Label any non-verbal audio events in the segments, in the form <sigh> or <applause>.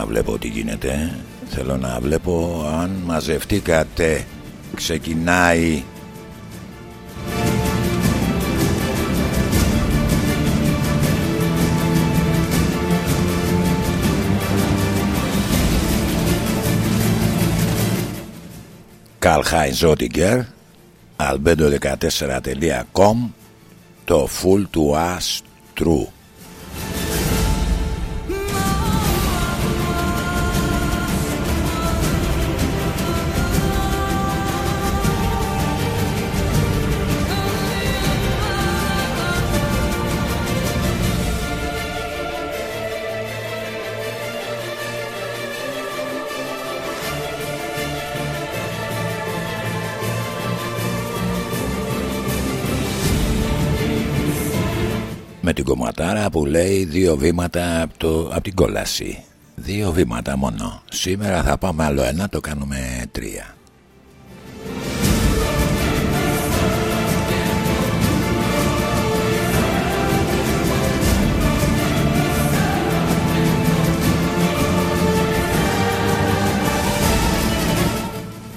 Για να βλέπω τι γίνεται. Θέλω να βλέπω αν μαζευτήκατε. Ξεκινάει. Καλχάιν Ζότιγκερ albedo14.com το full to us λέει δύο βήματα από, το, από την κόλαση. Δύο βήματα μόνο. Σήμερα θα πάμε άλλο ένα, το κάνουμε τρία.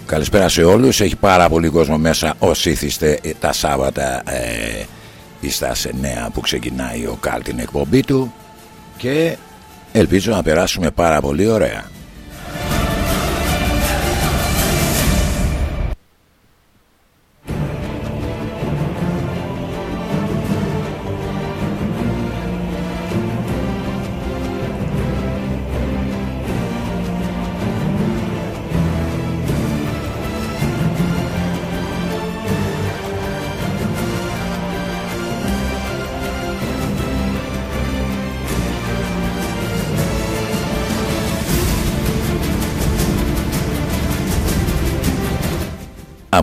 Καλησπέρα σε όλους Έχει πάρα πολύ κόσμο μέσα Όσοι ήθιστε τα Σάββατα ε, στα 9 που ξεκινάει ο Καλ την εκπομπή του και ελπίζω να περάσουμε πάρα πολύ ωραία.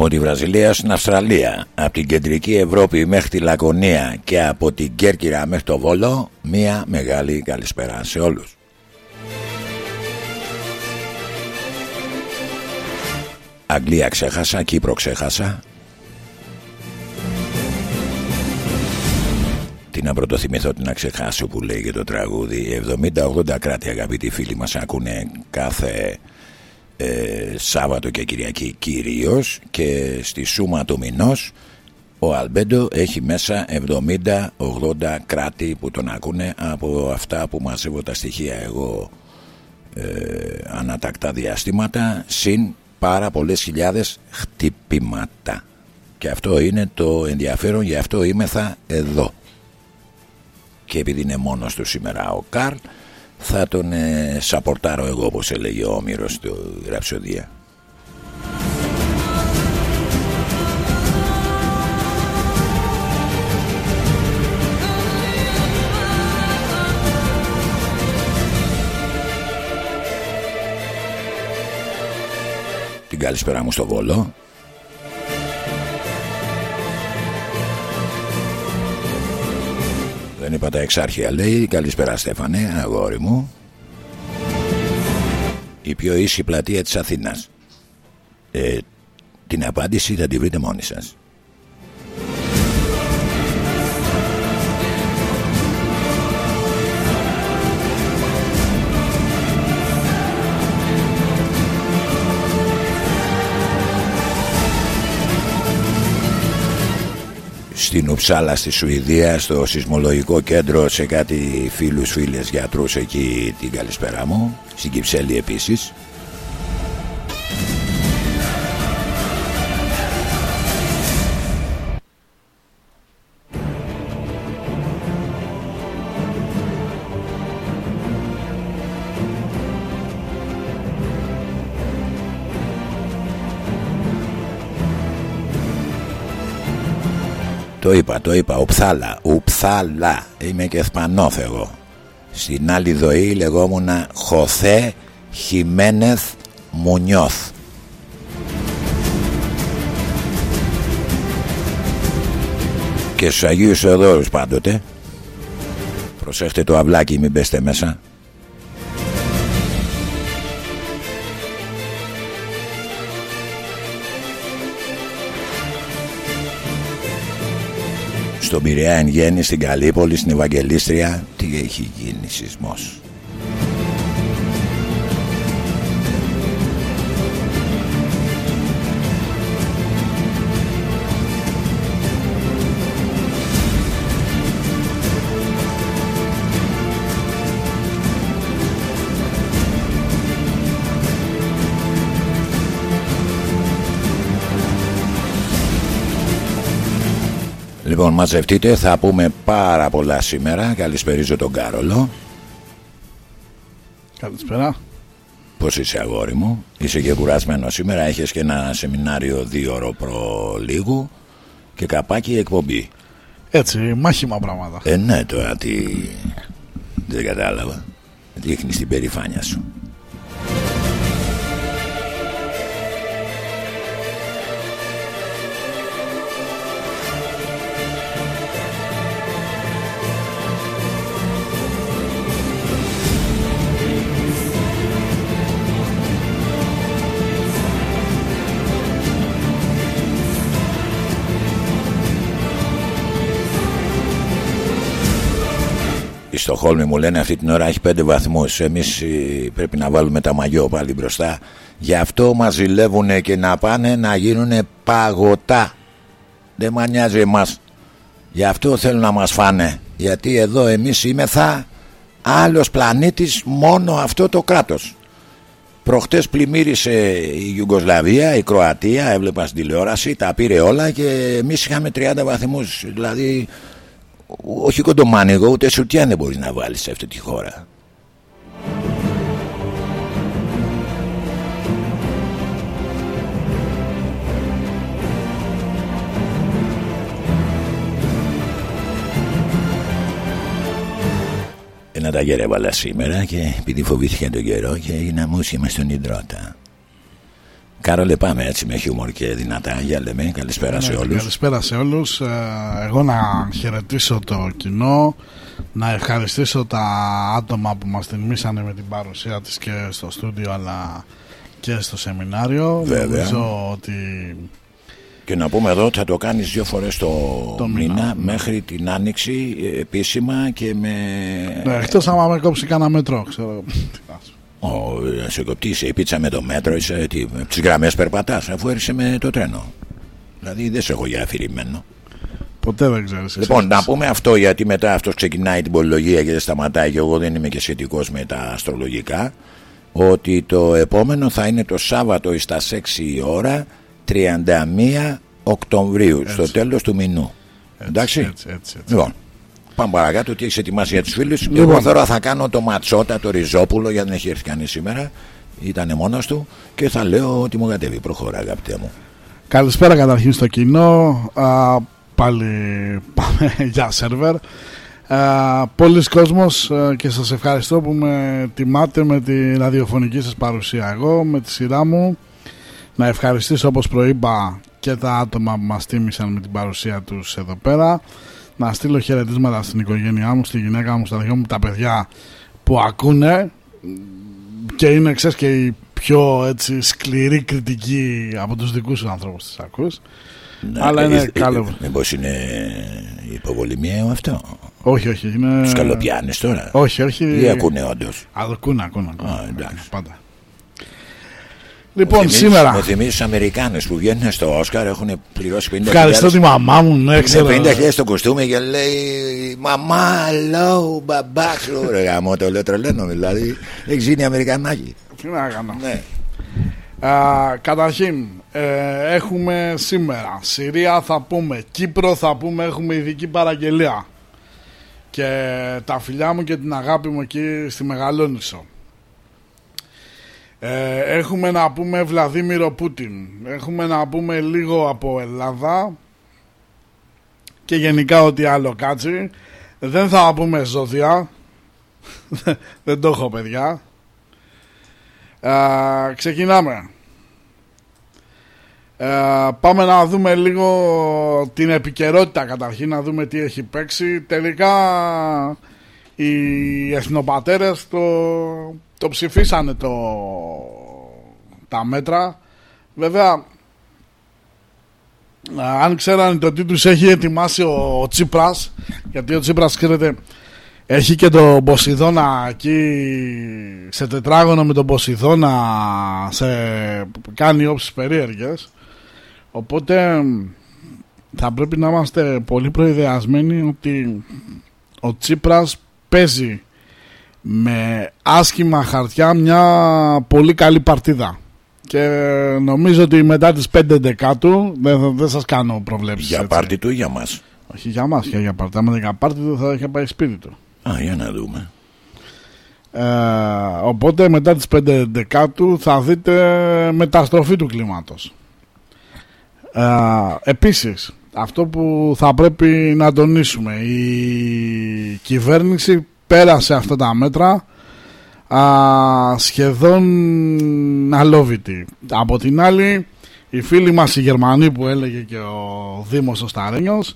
Από τη Βραζιλία στην Αυστραλία, από την κεντρική Ευρώπη μέχρι τη Λακωνία και από την Κέρκυρα μέχρι το Βόλο, μία μεγάλη καλησπέρα σε όλους. Αγγλία ξέχασα, Κύπρο ξέχασα. Τι να πρωτοθυμηθώ, τι να ξεχάσω που λέει το τραγούδι. 70-80 κράτη αγαπητοί φίλοι μας ακούνε κάθε ε, Σάββατο και Κυριακή κυρίως και στη σούμα του μηνός ο Αλμπέντο έχει μέσα 70-80 κράτη που τον ακούνε. Από αυτά που μαζεύω τα στοιχεία εγώ ε, ανατακτά διαστήματα συν πάρα πολλές χιλιάδες χτυπήματα. Και αυτό είναι το ενδιαφέρον γι' αυτό θα εδώ. Και επειδή είναι μόνος του σήμερα ο Καρλ θα τον ε, σαπορτάρω εγώ όπως έλεγε ο Όμηρος του Ραψοδία. Την καλησπέρα μου στο Βόλο Δεν είπα τα εξάρχεια λέει. Καλησπέρα Στέφανε αγόρι μου. Η πιο ίση πλατεία της Αθήνας. Ε, Την απάντηση θα τη βρείτε μόνοι σας στην Ουψάλα στη Σουηδία στο σεισμολογικό κέντρο σε κάτι φίλους φίλες γιατρούς εκεί την καλησπέρα μου στην Κυψέλη επίσης Το είπα, το είπα, Ουψάλα, Ουψάλα. Είμαι και Σπανόθ εγώ. Στην άλλη δοή λεγόμουν Χωθέ Χιμένεθ Μουνιώθ. Και στους Αγίους Θεοδόρους πάντοτε. Προσέχτε το αυλάκι μην πέστε μέσα. Στον Πειραιά εν γέννη, στην Καλύπολη, στην Ευαγγελίστρια τι έχει γίνει σεισμός Λοιπόν, μαζευτείτε, θα πούμε πάρα πολλά σήμερα. Καλησπερίζω τον Κάρολο. Καλησπέρα. Πώς είσαι, αγόρι μου, είσαι και κουρασμένο σήμερα. Έχεις και ένα σεμινάριο δύο ώρο προ λίγου και καπάκι εκπομπή. Έτσι, μάχημα πράγματα. Ε, ναι, τώρα τι. Δεν κατάλαβα. Δείχνει την περηφάνεια σου. Στο Χόλμη μου λένε αυτή την ώρα έχει πέντε βαθμούς. Εμείς ε, πρέπει να βάλουμε τα μαγιό πάλι μπροστά Γι' αυτό μας ζηλεύουν και να πάνε να γίνουν παγωτά. Δεν μας νοιάζει εμάς. Γι' αυτό θέλουν να μας φάνε. Γιατί εδώ εμείς είμεθα άλλος πλανήτης μόνο αυτό το κράτος. Προχτές πλημμύρισε η Ιουγκοσλαβία, η Κροατία, έβλεπα στην τηλεόραση, τα πήρε όλα και εμείς είχαμε 30 βαθμούς, δηλαδή όχι κοντομάνικο ούτε σουτιάν δεν μπορείς να βάλεις σε αυτή τη χώρα. Ένα τα γερέβαλα σήμερα και επειδή φοβήθηκα τον καιρό και έγινα μουσιμα στον Ιδρώτα Κάρολε πάμε έτσι με χιούμορ και δυνατά. Για λέμε καλησπέρα ναι, σε όλους. Καλησπέρα σε όλους. Ε, Εγώ να χαιρετήσω το κοινό Να ευχαριστήσω τα άτομα που μας τιμήσανε με την παρουσία της και στο στούντιο αλλά και στο σεμινάριο. Βέβαια. Νομίζω ότι και να πούμε εδώ θα το κάνεις δύο φορές το, το μήνα, μήνα μέχρι την άνοιξη επίσημα και με... Ναι, εκτός άμα με κόψει κανένα μέτρο ξέρω. <laughs> Ο, σε κοπτήσει η πίτσα με το μέτρο, είσαι, τι, τις γραμμές περπατάς αφού έρχεσαι με το τρένο. Δηλαδή δεν σε έχω για αφηρημένο. Ποτέ δεν ξέρεις. Λοιπόν, να πούμε αυτό γιατί μετά αυτός ξεκινάει την πολυλογία και δεν σταματάει και εγώ δεν είμαι και σχετικός με τα αστρολογικά ότι το επόμενο θα είναι το Σάββατο στα 6 η ώρα 31 Οκτωβρίου έτσι. στο τέλος του μηνού. Έτσι, Εντάξει. Έτσι, έτσι, έτσι. Λοιπόν, Πάμε παρακάτω. Τι έχεις ετοιμάσει για τους φίλους. Λοιπόν. Εγώ τώρα θα κάνω το ματσότα, το ριζόπουλο, γιατί δεν έχει έρθει κανείς σήμερα. Ήταν μόνος του και θα λέω ότι μου κατέβει. Προχώρα, αγαπητέ μου. Καλησπέρα καταρχήν στο κοινό. Α, πάλι πάμε <laughs> για σερβερ. Α, πολλοί κόσμος α, και σας ευχαριστώ που με τιμάτε με τη ραδιοφωνική σας παρουσία εγώ με τη σειρά μου να ευχαριστήσω όπως προείπα και τα άτομα που μας τίμησαν με την παρουσία τους εδώ πέρα να στείλω χαιρετίσματα στην οικογένειά μου, στη γυναίκα μου, στα δυο μου τα παιδιά που ακούνε και είναι ξέρεις και η πιο έτσι σκληρή κριτική από τους δικούς σου ανθρώπους τις ακούς Ναι, αλλά ε, είναι ε, καλό ε, Μήπως είναι υποβολημιαίο αυτό; όχι όχι είναι... Τους καλοπιάνεις τώρα. όχι όχι Ή ακούνε όντως; Αλλά ακούνε ακούνε, ακούνε. Α, εντάξει. πάντα Λοιπόν, Μου θυμίζεις- σήμερα Μου θυμίζει τους Αμερικάνους που βγαίνουν στο Όσκαρ, έχουν πληρώσει 50.000. ευχαριστώ τη μαμά μου, ναι, Είναι ξέρω. 50.000 στο κοστούμι και λέει Μαμά, hello, μπαμπά σου. Ρε γαμό, το λέω τρελαίνω δηλαδή. Έχει γίνει Αμερικανάκι. Τι να κάνω. Ναι. Α, καταρχήν, ε, έχουμε σήμερα Συρία θα πούμε, Κύπρο θα πούμε, έχουμε ειδική παραγγελία. Και τα φιλιά μου και την αγάπη μου εκεί στη Μεγαλόνισο. Ε, έχουμε να πούμε Βλαδίμηρο Πούτιν. Έχουμε να πούμε λίγο από Ελλάδα. Και γενικά ό,τι άλλο κάτσει. Δεν θα πούμε ζώδια. <laughs> Δεν το έχω παιδιά. Α, ξεκινάμε. Ε, πάμε να δούμε λίγο την επικαιρότητα καταρχήν, να δούμε τι έχει παίξει. Τελικά οι εθνοπατέρες το, το ψηφίσανε το, τα μέτρα. Βέβαια, α, αν ξέρανε το τι τους έχει ετοιμάσει ο, ο Τσίπρας, γιατί ο Τσίπρας ξέρετε έχει και τον Ποσειδώνα εκεί σε τετράγωνο με τον Ποσειδώνα σε, κάνει όψεις περίεργες οπότε θα πρέπει να είμαστε πολύ προειδεασμένοι ότι ο Τσίπρας παίζει με άσχημα χαρτιά μια πολύ καλή παρτίδα και νομίζω ότι μετά τις 5 δεκάτου δεν, δεν σας κάνω προβλέψεις Για έτσι. πάρτι του ή για μας; Όχι για μας και για πάρτι. Άμα δεν είχα πάρτι του θα είχε πάει σπίτι του. Α, για να δούμε. Ε, οπότε μετά τις 5 δεκάτου θα δείτε μεταστροφή του κλίματος. Ε, επίσης, αυτό που θα πρέπει να τονίσουμε, η κυβέρνηση πέρασε αυτά τα μέτρα α, σχεδόν αλόβητη. Από την άλλη, οι φίλοι μας οι Γερμανοί που έλεγε και ο Δήμος ο Σταρένιος,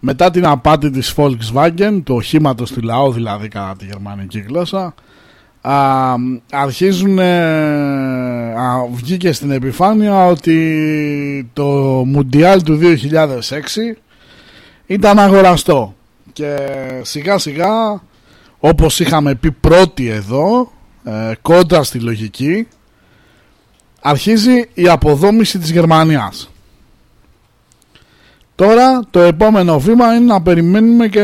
μετά την απάτη της Volkswagen, του οχήματος του λαού δηλαδή κατά τη γερμανική γλώσσα, α, αρχίζουν α, βγήκε στην επιφάνεια ότι το Μουντιάλ του 2006 ήταν αγοραστό και σιγά σιγά όπως είχαμε πει πρώτοι εδώ ε, κόντρα στη λογική αρχίζει η αποδόμηση της Γερμανίας. Τώρα το επόμενο βήμα είναι να περιμένουμε και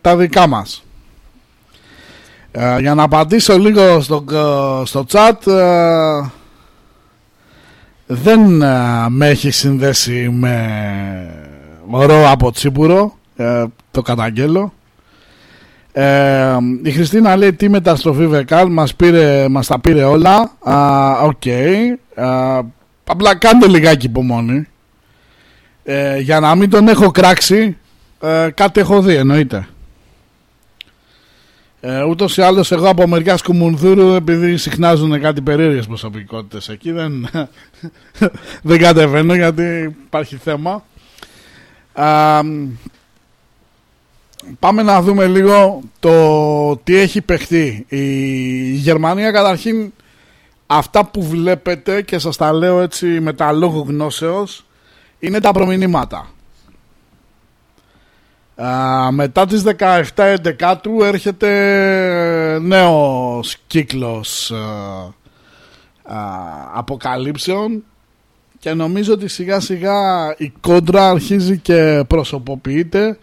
τα δικά μας. Ε, για να απαντήσω λίγο στο, ε, στο chat ε, δεν με έχει συνδέσει με ρο από τσίπουρο το καταγγέλω η Χριστίνα λέει τι μεταστροφή Βεκάλ μας, πήρε, μας τα πήρε όλα οκ. Απλά κάντε λιγάκι υπομονή. Για να μην τον έχω κράξει κάτι έχω δει εννοείται. Ε, Ούτως ή άλλως, εγώ από μεριάς Κουμουνδούρου, επειδή συχνάζουν κάτι περίεργες προσωπικότητες εκεί, δεν, <laughs> δεν κατεβαίνω γιατί υπάρχει θέμα. Πάμε να δούμε λίγο το τι έχει παιχτεί. Η, η Γερμανία καταρχήν αυτά που βλέπετε και σας τα λέω έτσι με τα λόγω γνώσεως είναι τα προμηνύματα μετά τις 17-11 του έρχεται νέος κύκλος αποκαλύψεων και νομίζω ότι σιγά σιγά η κόντρα αρχίζει και προσωποποιείται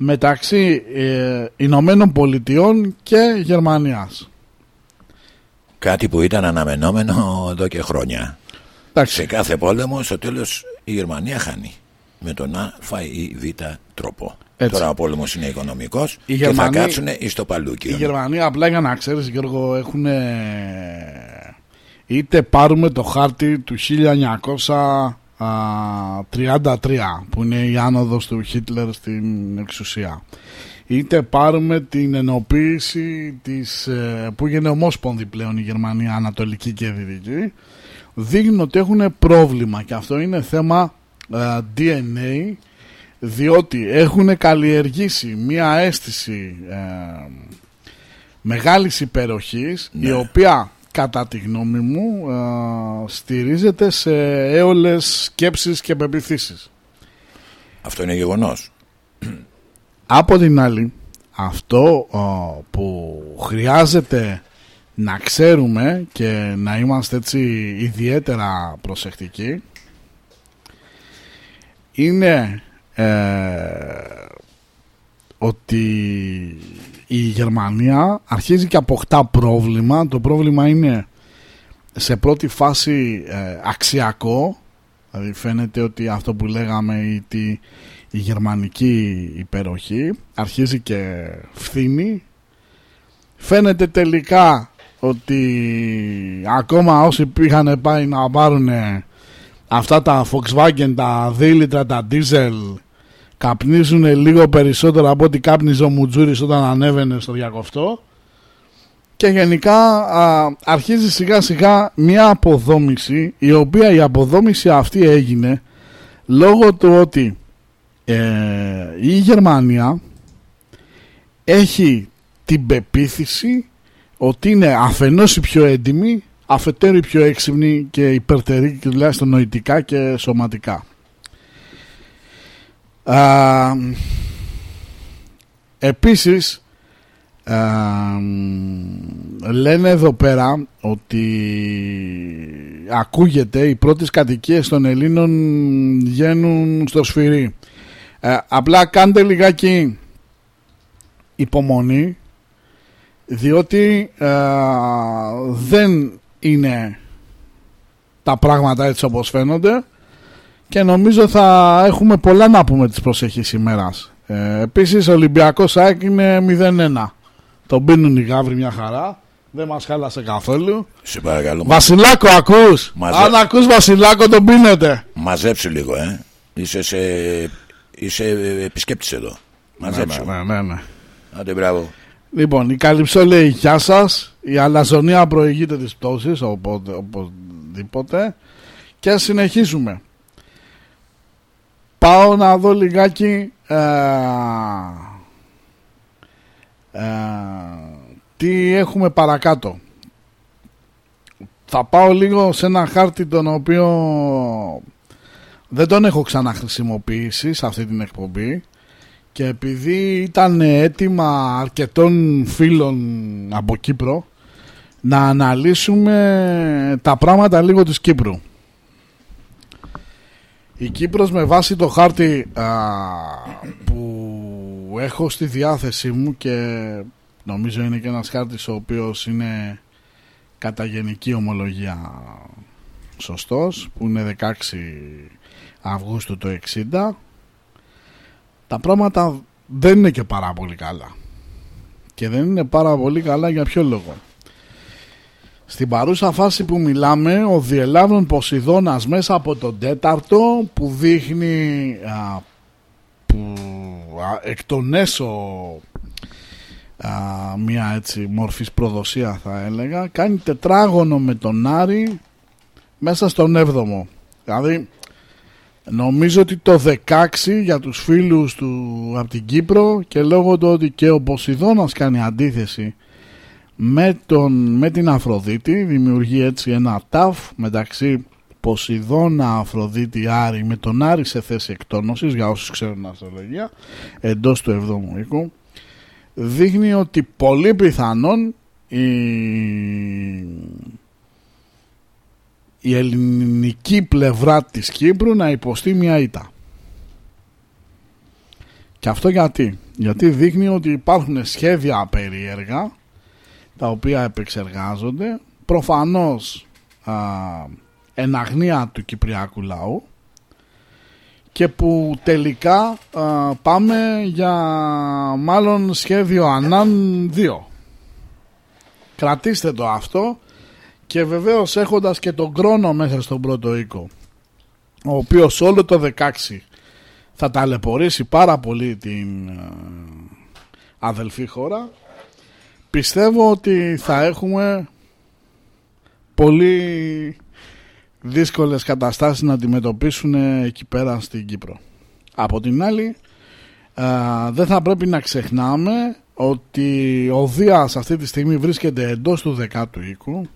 μεταξύ ε, Ηνωμένων Πολιτειών και Γερμανίας. Κάτι που ήταν αναμενόμενο εδώ και χρόνια. Σε κάθε πόλεμο στο τέλος η Γερμανία χάνει με τον Α, ή Β τρόπο. Έτσι. Τώρα ο πόλεμος είναι οικονομικός και Γερμανοί, θα κάτσουν στο παλούκι. Οι Γερμανοί, απλά για να ξέρεις, Γιώργο, έχουν. Είτε πάρουμε το χάρτη του 1933 που είναι η άνοδος του Χίτλερ στην εξουσία είτε πάρουμε την ενοποίηση της, ε, που έγινε ομόσπονδη πλέον η Γερμανία Ανατολική και Δυτική δείχνουν ότι έχουν πρόβλημα και αυτό είναι θέμα ε, DNA διότι έχουν καλλιεργήσει μία αίσθηση ε, μεγάλης υπεροχής η ναι. οποία κατά τη γνώμη μου ε, στηρίζεται σε έολες σκέψεις και πεπιθήσεις. Αυτό είναι γεγονός. Από την άλλη αυτό ε, που χρειάζεται να ξέρουμε και να είμαστε έτσι ιδιαίτερα προσεκτικοί είναι ε, ότι η Γερμανία αρχίζει και αποκτά πρόβλημα. Το πρόβλημα είναι σε πρώτη φάση ε, αξιακό. Δηλαδή φαίνεται ότι αυτό που λέγαμε ότι η γερμανική υπεροχή αρχίζει και φθήνει. Φαίνεται τελικά ότι ακόμα όσοι είχαν πάει να πάρουν αυτά τα Volkswagen, τα 2 λίτρα, τα diesel καπνίζουν λίγο περισσότερο από ό,τι κάπνιζε ο Μουτζούρης όταν ανέβαινε στο διακοφτό. Και γενικά αρχίζει σιγά σιγά μια αποδόμηση η οποία η αποδόμηση αυτή έγινε λόγω του ότι ε, η Γερμανία έχει την πεποίθηση ότι είναι αφενός η πιο έντιμη αφετέρου η πιο έξυπνη και υπερτερή και τουλάχιστον νοητικά και σωματικά επίσης λένε εδώ πέρα ότι ακούγεται οι πρώτες κατοικίες των Ελλήνων βγαίνουν στο σφυρί. Ε, απλά κάντε λιγάκι υπομονή διότι δεν είναι τα πράγματα έτσι όπως φαίνονται και νομίζω θα έχουμε πολλά να πούμε τις προσεχείς ημέρας. Ε, επίσης ο Ολυμπιακός ΑΕΚ είναι 0-1. Τον πίνουν οι γάβροι μια χαρά. Δεν μας χάλασε καθόλου. Σε παρακαλώ. Βασιλάκο ακούς; Μαζε... Αν ακούς Βασιλάκο τον πίνετε. Μαζέψου λίγο ε. Είσαι, σε... Είσαι επισκέπτης εδώ. Μαζέψου. Ναι, ναι, ναι. ναι. Άντε μπράβο. Λοιπόν, η Καλυψό λέει γεια σας. Η αλαζονία προηγείται της πτώσης, οπότε, οπωσδήποτε. Και συνεχίζουμε. Πάω να δω λιγάκι ε, ε, τι έχουμε παρακάτω. Θα πάω λίγο σε ένα χάρτη τον οποίο δεν τον έχω ξαναχρησιμοποιήσει σε αυτή την εκπομπή και επειδή ήταν έτοιμα αρκετών φίλων από Κύπρο να αναλύσουμε τα πράγματα λίγο της Κύπρου. Η Κύπρος με βάση το χάρτη που έχω στη διάθεσή μου και νομίζω είναι και ένας χάρτης ο οποίος είναι κατά γενική ομολογία σωστός που είναι 16 Αυγούστου το 60 τα πράγματα δεν είναι και πάρα πολύ καλά. Και δεν είναι πάρα πολύ καλά για ποιο λόγο; Στην παρούσα φάση που μιλάμε, ο Διελάβρον Ποσειδώνας μέσα από τον τέταρτο που δείχνει α, που, εκ των έσω μια έτσι μορφής προδοσία θα έλεγα κάνει τετράγωνο με τον Άρη μέσα στον 7ο δηλαδή νομίζω ότι το 16 για τους φίλους του από την Κύπρο και λόγω του ότι και ο Ποσειδώνας κάνει αντίθεση με, τον, με την Αφροδίτη δημιουργεί έτσι ένα ταφ μεταξύ Ποσειδώνα, Αφροδίτη, Άρη με τον Άρη σε θέση εκτόνωσης για όσους ξέρουν αστρολογία εντός του 7ου οίκου δείχνει ότι πολύ πιθανόν η, η ελληνική πλευρά της Κύπρου να υποστεί μια ήττα. Και αυτό γιατί; Γιατί δείχνει ότι υπάρχουν σχέδια περίεργα τα οποία επεξεργάζονται προφανώς α, εν αγνία του Κυπριακού λαού και που τελικά πάμε για μάλλον σχέδιο Ανάν 2. Κρατήστε το αυτό και βεβαίως έχοντας και τον κρόνο μέσα στον πρώτο οίκο ο οποίος όλο το 16 θα ταλαιπωρήσει πάρα πολύ την αδελφή χώρα πιστεύω ότι θα έχουμε πολύ δύσκολες καταστάσεις να αντιμετωπίσουν εκεί πέρα στην Κύπρο. Από την άλλη δεν θα πρέπει να ξεχνάμε ότι ο Δίας αυτή τη στιγμή βρίσκεται εντός του δεκάτου οίκου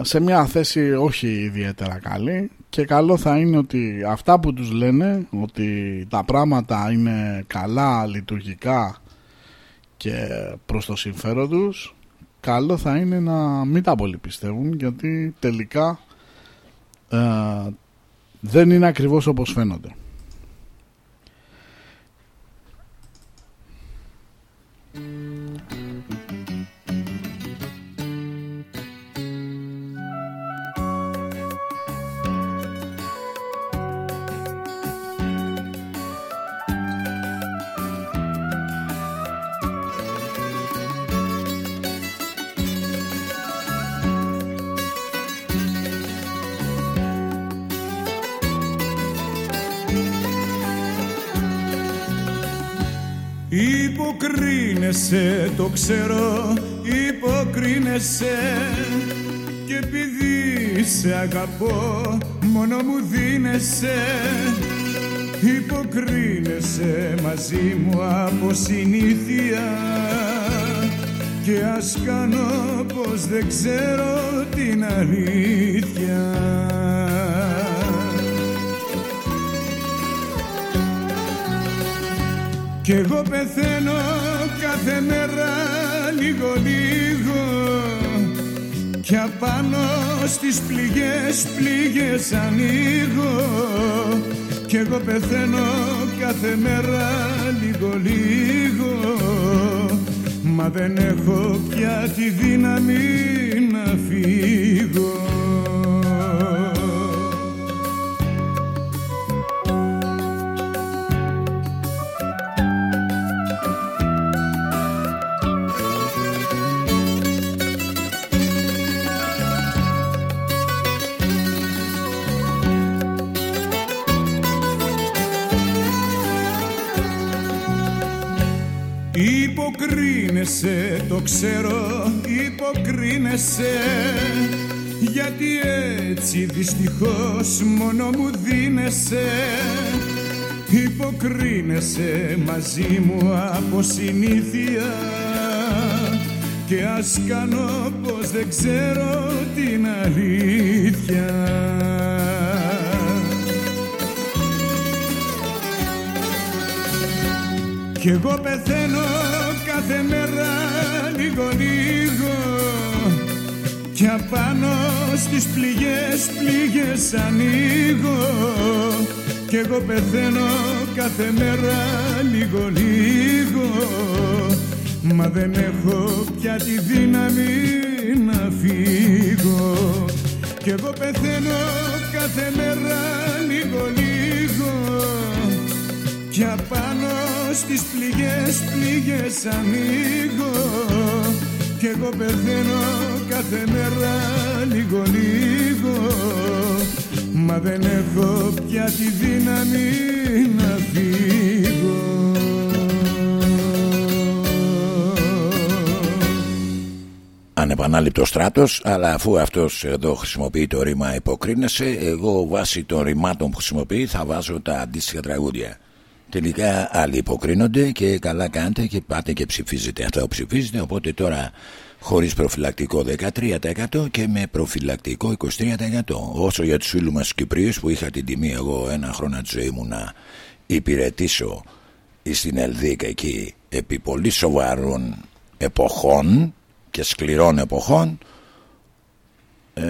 σε μια θέση όχι ιδιαίτερα καλή και καλό θα είναι ότι αυτά που τους λένε ότι τα πράγματα είναι καλά λειτουργικά και προς το συμφέρον τους καλό θα είναι να μην τα πολύ πιστεύουν γιατί τελικά ε, δεν είναι ακριβώς όπως φαίνονται. Υποκρίνεσαι, το ξέρω, υποκρίνεσαι. Και επειδή σε αγαπώ μόνο μου δίνεσαι. Υποκρίνεσαι μαζί μου από συνήθεια. Και ας κάνω πως δεν ξέρω την αλήθεια Κι εγώ πεθαίνω κάθε μέρα λίγο λίγο. Κι απάνω στις πληγές πληγές ανοίγω. Κι εγώ πεθαίνω κάθε μέρα λίγο λίγο. Μα δεν έχω πια τη δύναμη να φύγω Υποκρίνεσαι, το ξέρω, υποκρίνεσαι. Γιατί έτσι δυστυχώς μόνο μου δίνεσαι. Υποκρίνεσαι μαζί μου από συνήθεια. Και ας κάνω πως δεν ξέρω την αλήθεια. Κι εγώ πεθαίνω κάθε μέρα λίγο λίγο. Κι απάνω στις πληγές πληγές ανοίγω. Κι εγώ πεθαίνω κάθε μέρα λίγο λίγο. Μα δεν έχω πια τη δύναμη να φύγω. Κι εγώ πεθαίνω κάθε μέρα λίγο λίγο Κι απάνω στις πληγές πληγές ανοίγω. Κι εγώ πεθαίνω κάθε μέρα λίγο λίγο. Μα δεν έχω πια τη δύναμη να φύγω. Ανεπανάληπτος στράτος αλλά αφού αυτός εδώ χρησιμοποιεί το ρήμα υποκρίνεσαι εγώ βάσει των ρημάτων που χρησιμοποιεί θα βάζω τα αντίστοιχα τραγούδια Τελικά άλλοι υποκρίνονται και καλά κάνετε και πάτε και ψηφίζετε. Αυτό ψηφίζετε, οπότε τώρα χωρίς προφυλακτικό 13% και με προφυλακτικό 23%. Όσο για τους φίλους μας Κυπρίους που είχα την τιμή εγώ ένα χρόνο της ζωή μου να υπηρετήσω στην Ελδίκα εκεί επί πολύ σοβαρών εποχών και σκληρών εποχών ε,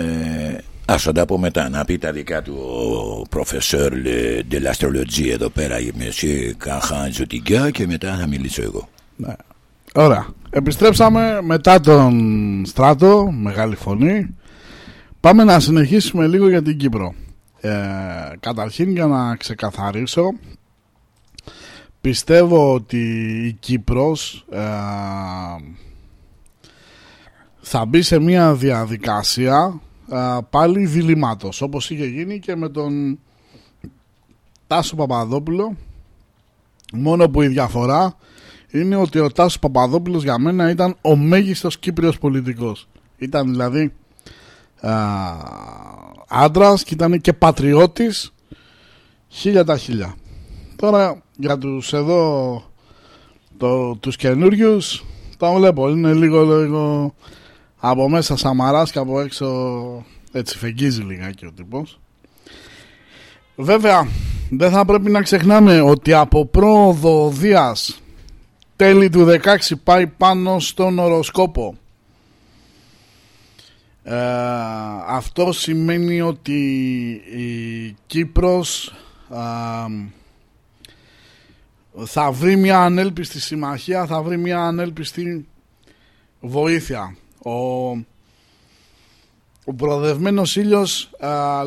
Ας τα πω μετά να πει τα δικά του ο προφεσόρ de l'astrologie εδώ πέρα η Μεσί Καχάν Ζωτικιά και μετά θα μιλήσω εγώ. Ναι. Ωραία. Επιστρέψαμε μετά τον στράτο, μεγάλη φωνή. Πάμε να συνεχίσουμε λίγο για την Κύπρο. Ε, καταρχήν για να ξεκαθαρίσω πιστεύω ότι η Κύπρος ε, θα μπει σε μια διαδικασία πάλι διλημάτος όπως είχε γίνει και με τον Τάσο Παπαδόπουλο. Μόνο που η διαφορά είναι ότι ο Τάσος Παπαδόπουλος για μένα ήταν ο μέγιστος Κύπριος πολιτικός. Ήταν δηλαδή α, άντρας και ήταν και πατριώτης χίλια τα χίλια. Τώρα για τους εδώ το, τους καινούριους τα βλέπω. Είναι λίγο λίγο από μέσα Σαμαράς και από έξω έτσι φεγγίζει λιγάκι ο τύπος. Βέβαια δεν θα πρέπει να ξεχνάμε ότι από πρόοδο Δίας τέλη του 16 πάει πάνω στον οροσκόπο. Ε, αυτό σημαίνει ότι η Κύπρος θα βρει μια ανέλπιστη συμμαχία, θα βρει μια ανέλπιστη βοήθεια ο, ο προοδευμένος ήλιος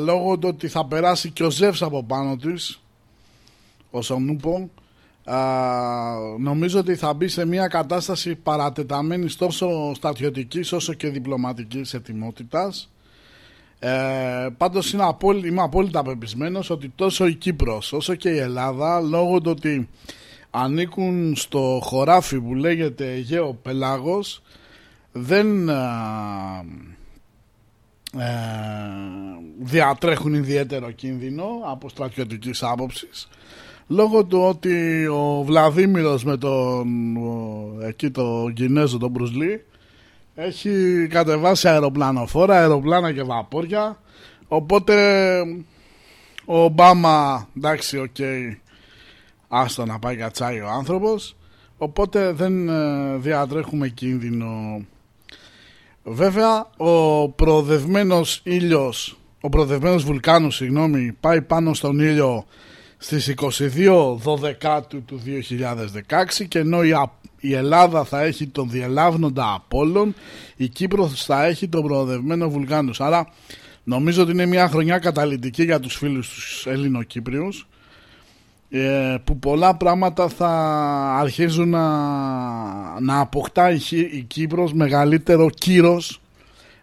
λόγω του ότι θα περάσει και ο Ζεύς από πάνω της ο Σονούπο νομίζω ότι θα μπει σε μια κατάσταση παρατεταμένης τόσο στρατιωτικής όσο και διπλωματικής ετοιμότητας. Ε, πάντως είναι απόλυ, είμαι απόλυτα πεπισμένος ότι τόσο η Κύπρος όσο και η Ελλάδα λόγω του ότι ανήκουν στο χωράφι που λέγεται Αιγαίο Πελάγος δεν ε, διατρέχουν ιδιαίτερο κίνδυνο από στρατιωτικής άποψης λόγω του ότι ο Βλαδίμηρος με τον εκεί το Κινέζο τον Μπρουσλή έχει κατεβάσει αεροπλανοφόρα, αεροπλάνα και βαπόρια. Οπότε ο Ομπάμα εντάξει ok okay, άστο να πάει κατσάει ο άνθρωπος. Οπότε δεν ε, διατρέχουμε κίνδυνο Βέβαια, ο προοδευμένος ήλιος, ο προοδευμένος βουλκάνος, συγγνώμη, πάει πάνω στον ήλιο στις 22 Δωδεκάτου του 2016 και ενώ η Ελλάδα θα έχει τον διελαύνοντα Απόλλων, η Κύπρος θα έχει τον προοδευμένο βουλκάνος. Άρα νομίζω ότι είναι μια χρονιά καταλητική για τους φίλους τους Ελληνοκύπριους ε, που πολλά πράγματα θα αρχίζουν να, να αποκτά η, η Κύπρος μεγαλύτερο κύρος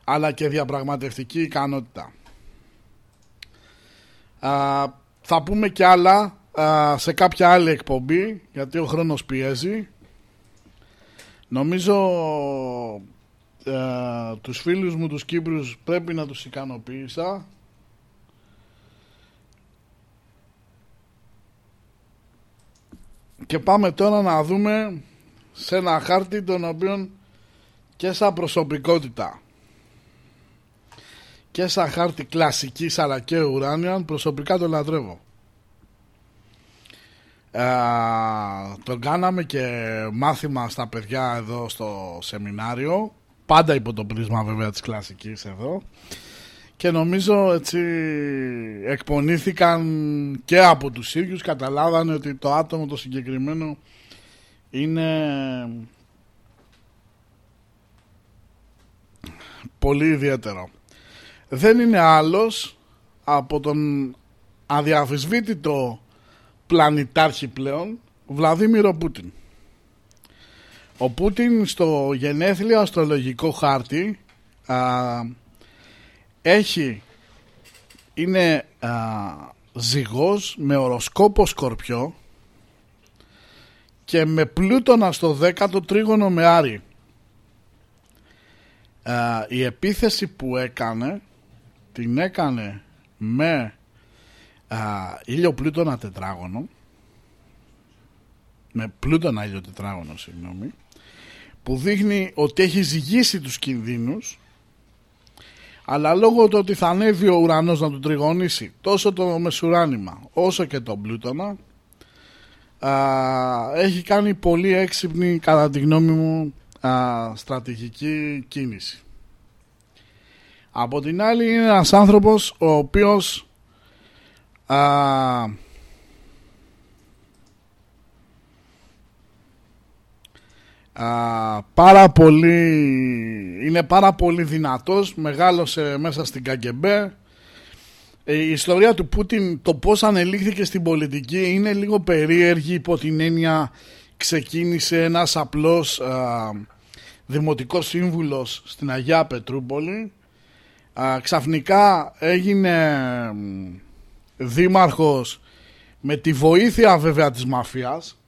αλλά και διαπραγματευτική ικανότητα. θα πούμε και άλλα σε κάποια άλλη εκπομπή γιατί ο χρόνος πιέζει Νομίζω ε, τους φίλους μου τους Κύπρους πρέπει να τους ικανοποίησα και πάμε τώρα να δούμε σε ένα χάρτη τον οποίο και σαν προσωπικότητα και σαν χάρτη κλασικής αλλά και ουράνιαν προσωπικά τον λατρεύω. Ε, τον κάναμε και μάθημα στα παιδιά εδώ στο σεμινάριο πάντα υπό το πρίσμα βέβαια της κλασικής εδώ και νομίζω έτσι εκπονήθηκαν και από τους ίδιους καταλάβανε ότι το άτομο το συγκεκριμένο είναι πολύ ιδιαίτερο δεν είναι άλλος από τον αδιαφυσβήτητο πλανητάρχη πλέον Βλαδίμηρο Πούτιν. Ο Πούτιν στο γενέθλιο αστρολογικό χάρτη α, έχει είναι α, ζυγός με οροσκόπο σκορπιό και με πλούτονα στο δέκατο τρίγωνο με άρι. η επίθεση που έκανε την έκανε με α, ήλιο πλούτονα τετράγωνο. Με πλούτονα ήλιο τετράγωνο συγγνώμη. Που δείχνει ότι έχει ζυγίσει τους κινδύνους αλλά λόγω του ότι θα ανέβει ο ουρανός να του τριγωνήσει τόσο το μεσουράνημα όσο και το πλούτονα α, έχει κάνει πολύ έξυπνη κατά τη γνώμη μου α, στρατηγική κίνηση. Από την άλλη είναι ένας άνθρωπος ο οποίος α, α, πάρα πολύ είναι πάρα πολύ δυνατός μεγάλωσε μέσα στην Καγκεμπέ η ιστορία του Πούτιν το πως ανελήχθηκε στην πολιτική είναι λίγο περίεργη υπό την έννοια ξεκίνησε ένας απλός α, δημοτικός σύμβουλος στην Αγιά Πετρούπολη. Ξαφνικά έγινε δήμαρχος με τη βοήθεια βέβαια της μαφίας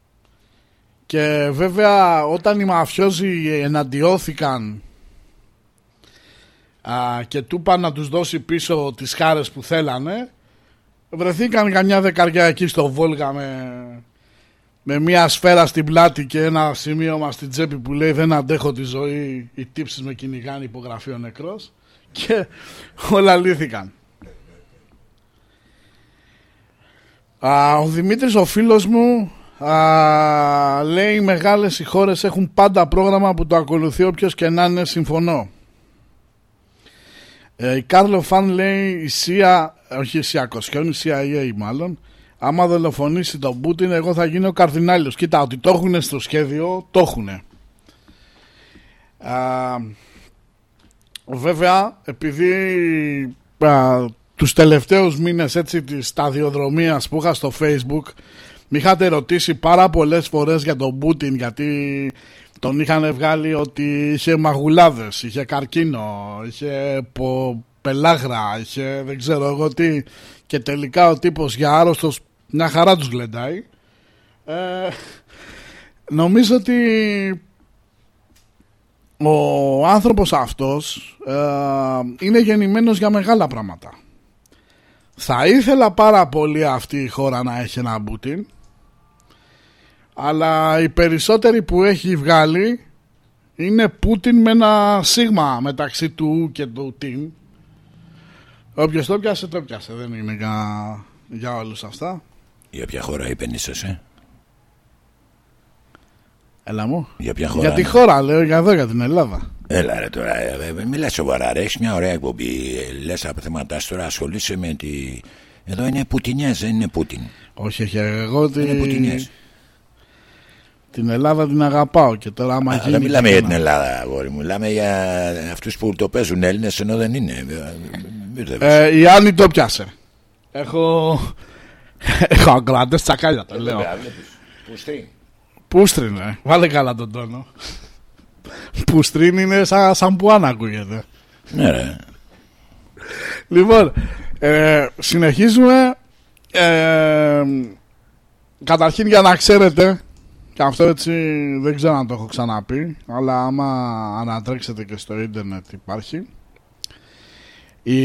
και βέβαια όταν οι μαφιόζοι εναντιώθηκαν και του είπαν να τους δώσει πίσω τις χάρες που θέλανε βρεθήκαν καμιά δεκαριά εκεί στο Βόλγα με, με μια σφαίρα στην πλάτη και ένα σημείωμα στην τσέπη που λέει δεν αντέχω τη ζωή οι τύψεις με κυνηγάνε υπογραφεί ο νεκρός και όλα λύθηκαν. Α, ο Δημήτρης ο φίλος μου α, λέει μεγάλες οι χώρες έχουν πάντα πρόγραμμα που το ακολουθεί όποιος και να είναι συμφωνώ. Ε, η Κάρλο Φαν λέει η ΣΥΑ, όχι η ΣΥΑ Κοσιόν, η CIA μάλλον, άμα δολοφονήσει τον Πούτιν εγώ θα γίνω καρδινάλιος. Κοίτα, ότι το έχουν στο σχέδιο, το έχουν. Βέβαια, επειδή α, τους τελευταίους μήνες έτσι της σταδιοδρομίας που είχα στο facebook με είχατε ρωτήσει πάρα πολλές φορές για τον Πούτιν γιατί τον είχαν βγάλει ότι είχε μαγουλάδες, είχε καρκίνο, είχε πο, πελάγρα, είχε δεν ξέρω εγώ τι και τελικά ο τύπος για άρρωστος μια χαρά τους γλεντάει. Ε, νομίζω ότι ο άνθρωπος αυτός ε, είναι γεννημένος για μεγάλα πράγματα. Θα ήθελα πάρα πολύ αυτή η χώρα να έχει ένα Πούτιν αλλά οι περισσότεροι που έχει βγάλει είναι Πούτιν με ένα σίγμα μεταξύ του και του Τιν. Όποιος το πιάσε το πιάσε, δεν είναι για, για όλους αυτά. Για ποια χώρα υπενήσεσαι. Έλα μου. Για ποια χώρα. Για τη χώρα, λέω, για εδώ, για την Ελλάδα. Έλα ρε τώρα, ε, ε, μιλά σοβαρά ρε, έχεις μια ωραία εκπομπή, ε, λες από θέματα τώρα, ασχολείσαι με τη... Εδώ είναι Πουτινιές, δεν είναι Πούτιν. Όχι, όχι, εγώ τη... Είναι Πουτινιές. Την Ελλάδα την αγαπάω και τώρα άμα γίνει... Δεν μιλάμε για την Ελλάδα, αγόρι μου, μιλάμε για αυτούς που το παίζουν Έλληνες ενώ δεν είναι. Ε, η Άννη το πιάσε. Έχω... Έχω ακροατές τσακάλια, το λέω. Πουστή. Πούστριν, ε. Βάλε καλά τον τόνο. Πούστριν είναι σαν, σαν αν ακούγεται. Ναι, ρε. Λοιπόν, ε, συνεχίζουμε. Ε, καταρχήν για να ξέρετε, Και αυτό έτσι δεν ξέρω αν το έχω ξαναπεί, αλλά άμα ανατρέξετε και στο ίντερνετ υπάρχει. Η...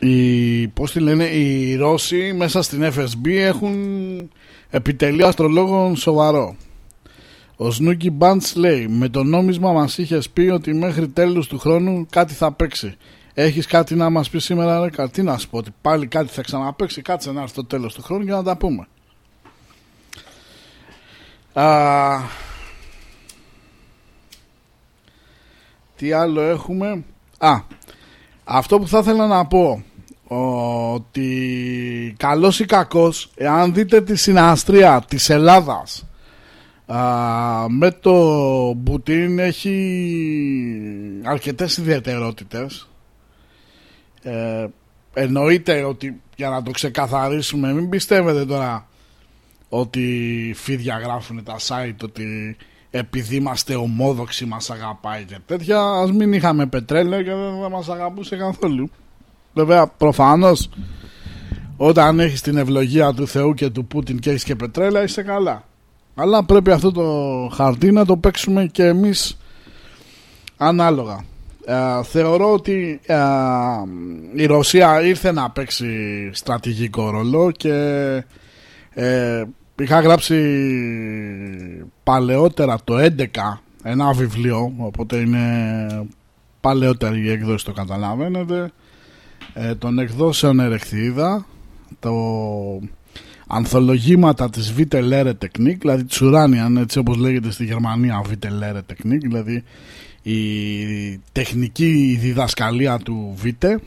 Οι, πώς τη λένε, οι Ρώσοι μέσα στην FSB έχουν επιτελείο αστρολόγων σοβαρό. Ο Σνούκι Μπάντς λέει με το νόμισμα μας είχες πει ότι μέχρι τέλους του χρόνου κάτι θα παίξει. Έχεις κάτι να μας πεις σήμερα ρε, τι να σου πω ότι πάλι κάτι θα ξαναπαίξει, κάτσε να έρθει το τέλος του χρόνου για να τα πούμε. Α, τι άλλο έχουμε; Α, αυτό που θα ήθελα να πω ότι καλός ή κακός εάν δείτε τη συναστρία της Ελλάδας με το Μπουτίν έχει αρκετές ιδιαιτερότητες ε, εννοείται ότι για να το ξεκαθαρίσουμε μην πιστεύετε τώρα ότι φίδια γράφουν τα site ότι επειδή είμαστε ομόδοξοι μας αγαπάει και τέτοια ας μην είχαμε πετρέλαιο και δεν θα μας αγαπούσε καθόλου. Βέβαια προφανώς όταν έχεις την ευλογία του Θεού και του Πούτιν και έχεις και πετρέλαια είσαι καλά. Αλλά πρέπει αυτό το χαρτί να το παίξουμε και εμείς ανάλογα ε, θεωρώ ότι ε, η Ρωσία ήρθε να παίξει στρατηγικό ρόλο και ε, είχα γράψει παλαιότερα το 11 ένα βιβλίο οπότε είναι παλαιότερη η έκδοση το καταλαβαίνετε ε, των εκδόσεων Ερεχθίδα το ανθολογήματα της Vite Lehre Technik δηλαδή Τσουράνιαν έτσι όπως λέγεται στη Γερμανία Vite Lehre Technik δηλαδή η τεχνική διδασκαλία του Βίτε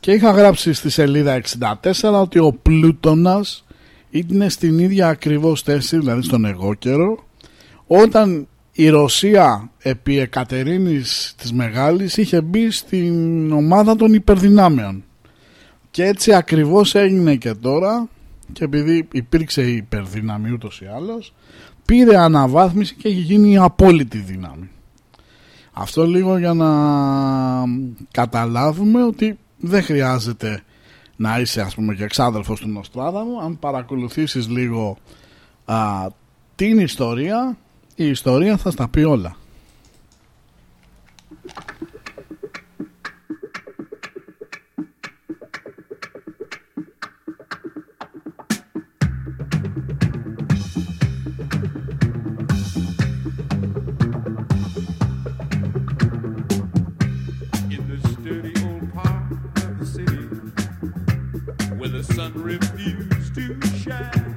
και είχα γράψει στη σελίδα 64 ότι ο Πλούτονας είναι στην ίδια ακριβώς θέση, δηλαδή στον εγώ καιρό, όταν η Ρωσία επί Εκατερίνης της Μεγάλης είχε μπει στην ομάδα των υπερδυνάμεων. Και έτσι ακριβώς έγινε και τώρα και επειδή υπήρξε η υπερδύναμη ούτως ή άλλως, πήρε αναβάθμιση και έχει γίνει η απόλυτη δύναμη. Αυτό λίγο για να καταλάβουμε ότι δεν χρειάζεται να είσαι ας πούμε και εξάδελφος του Νοστράδαμου αν παρακολουθήσεις λίγο α, την ιστορία η ιστορία θα στα πει όλα the sun refused to shine.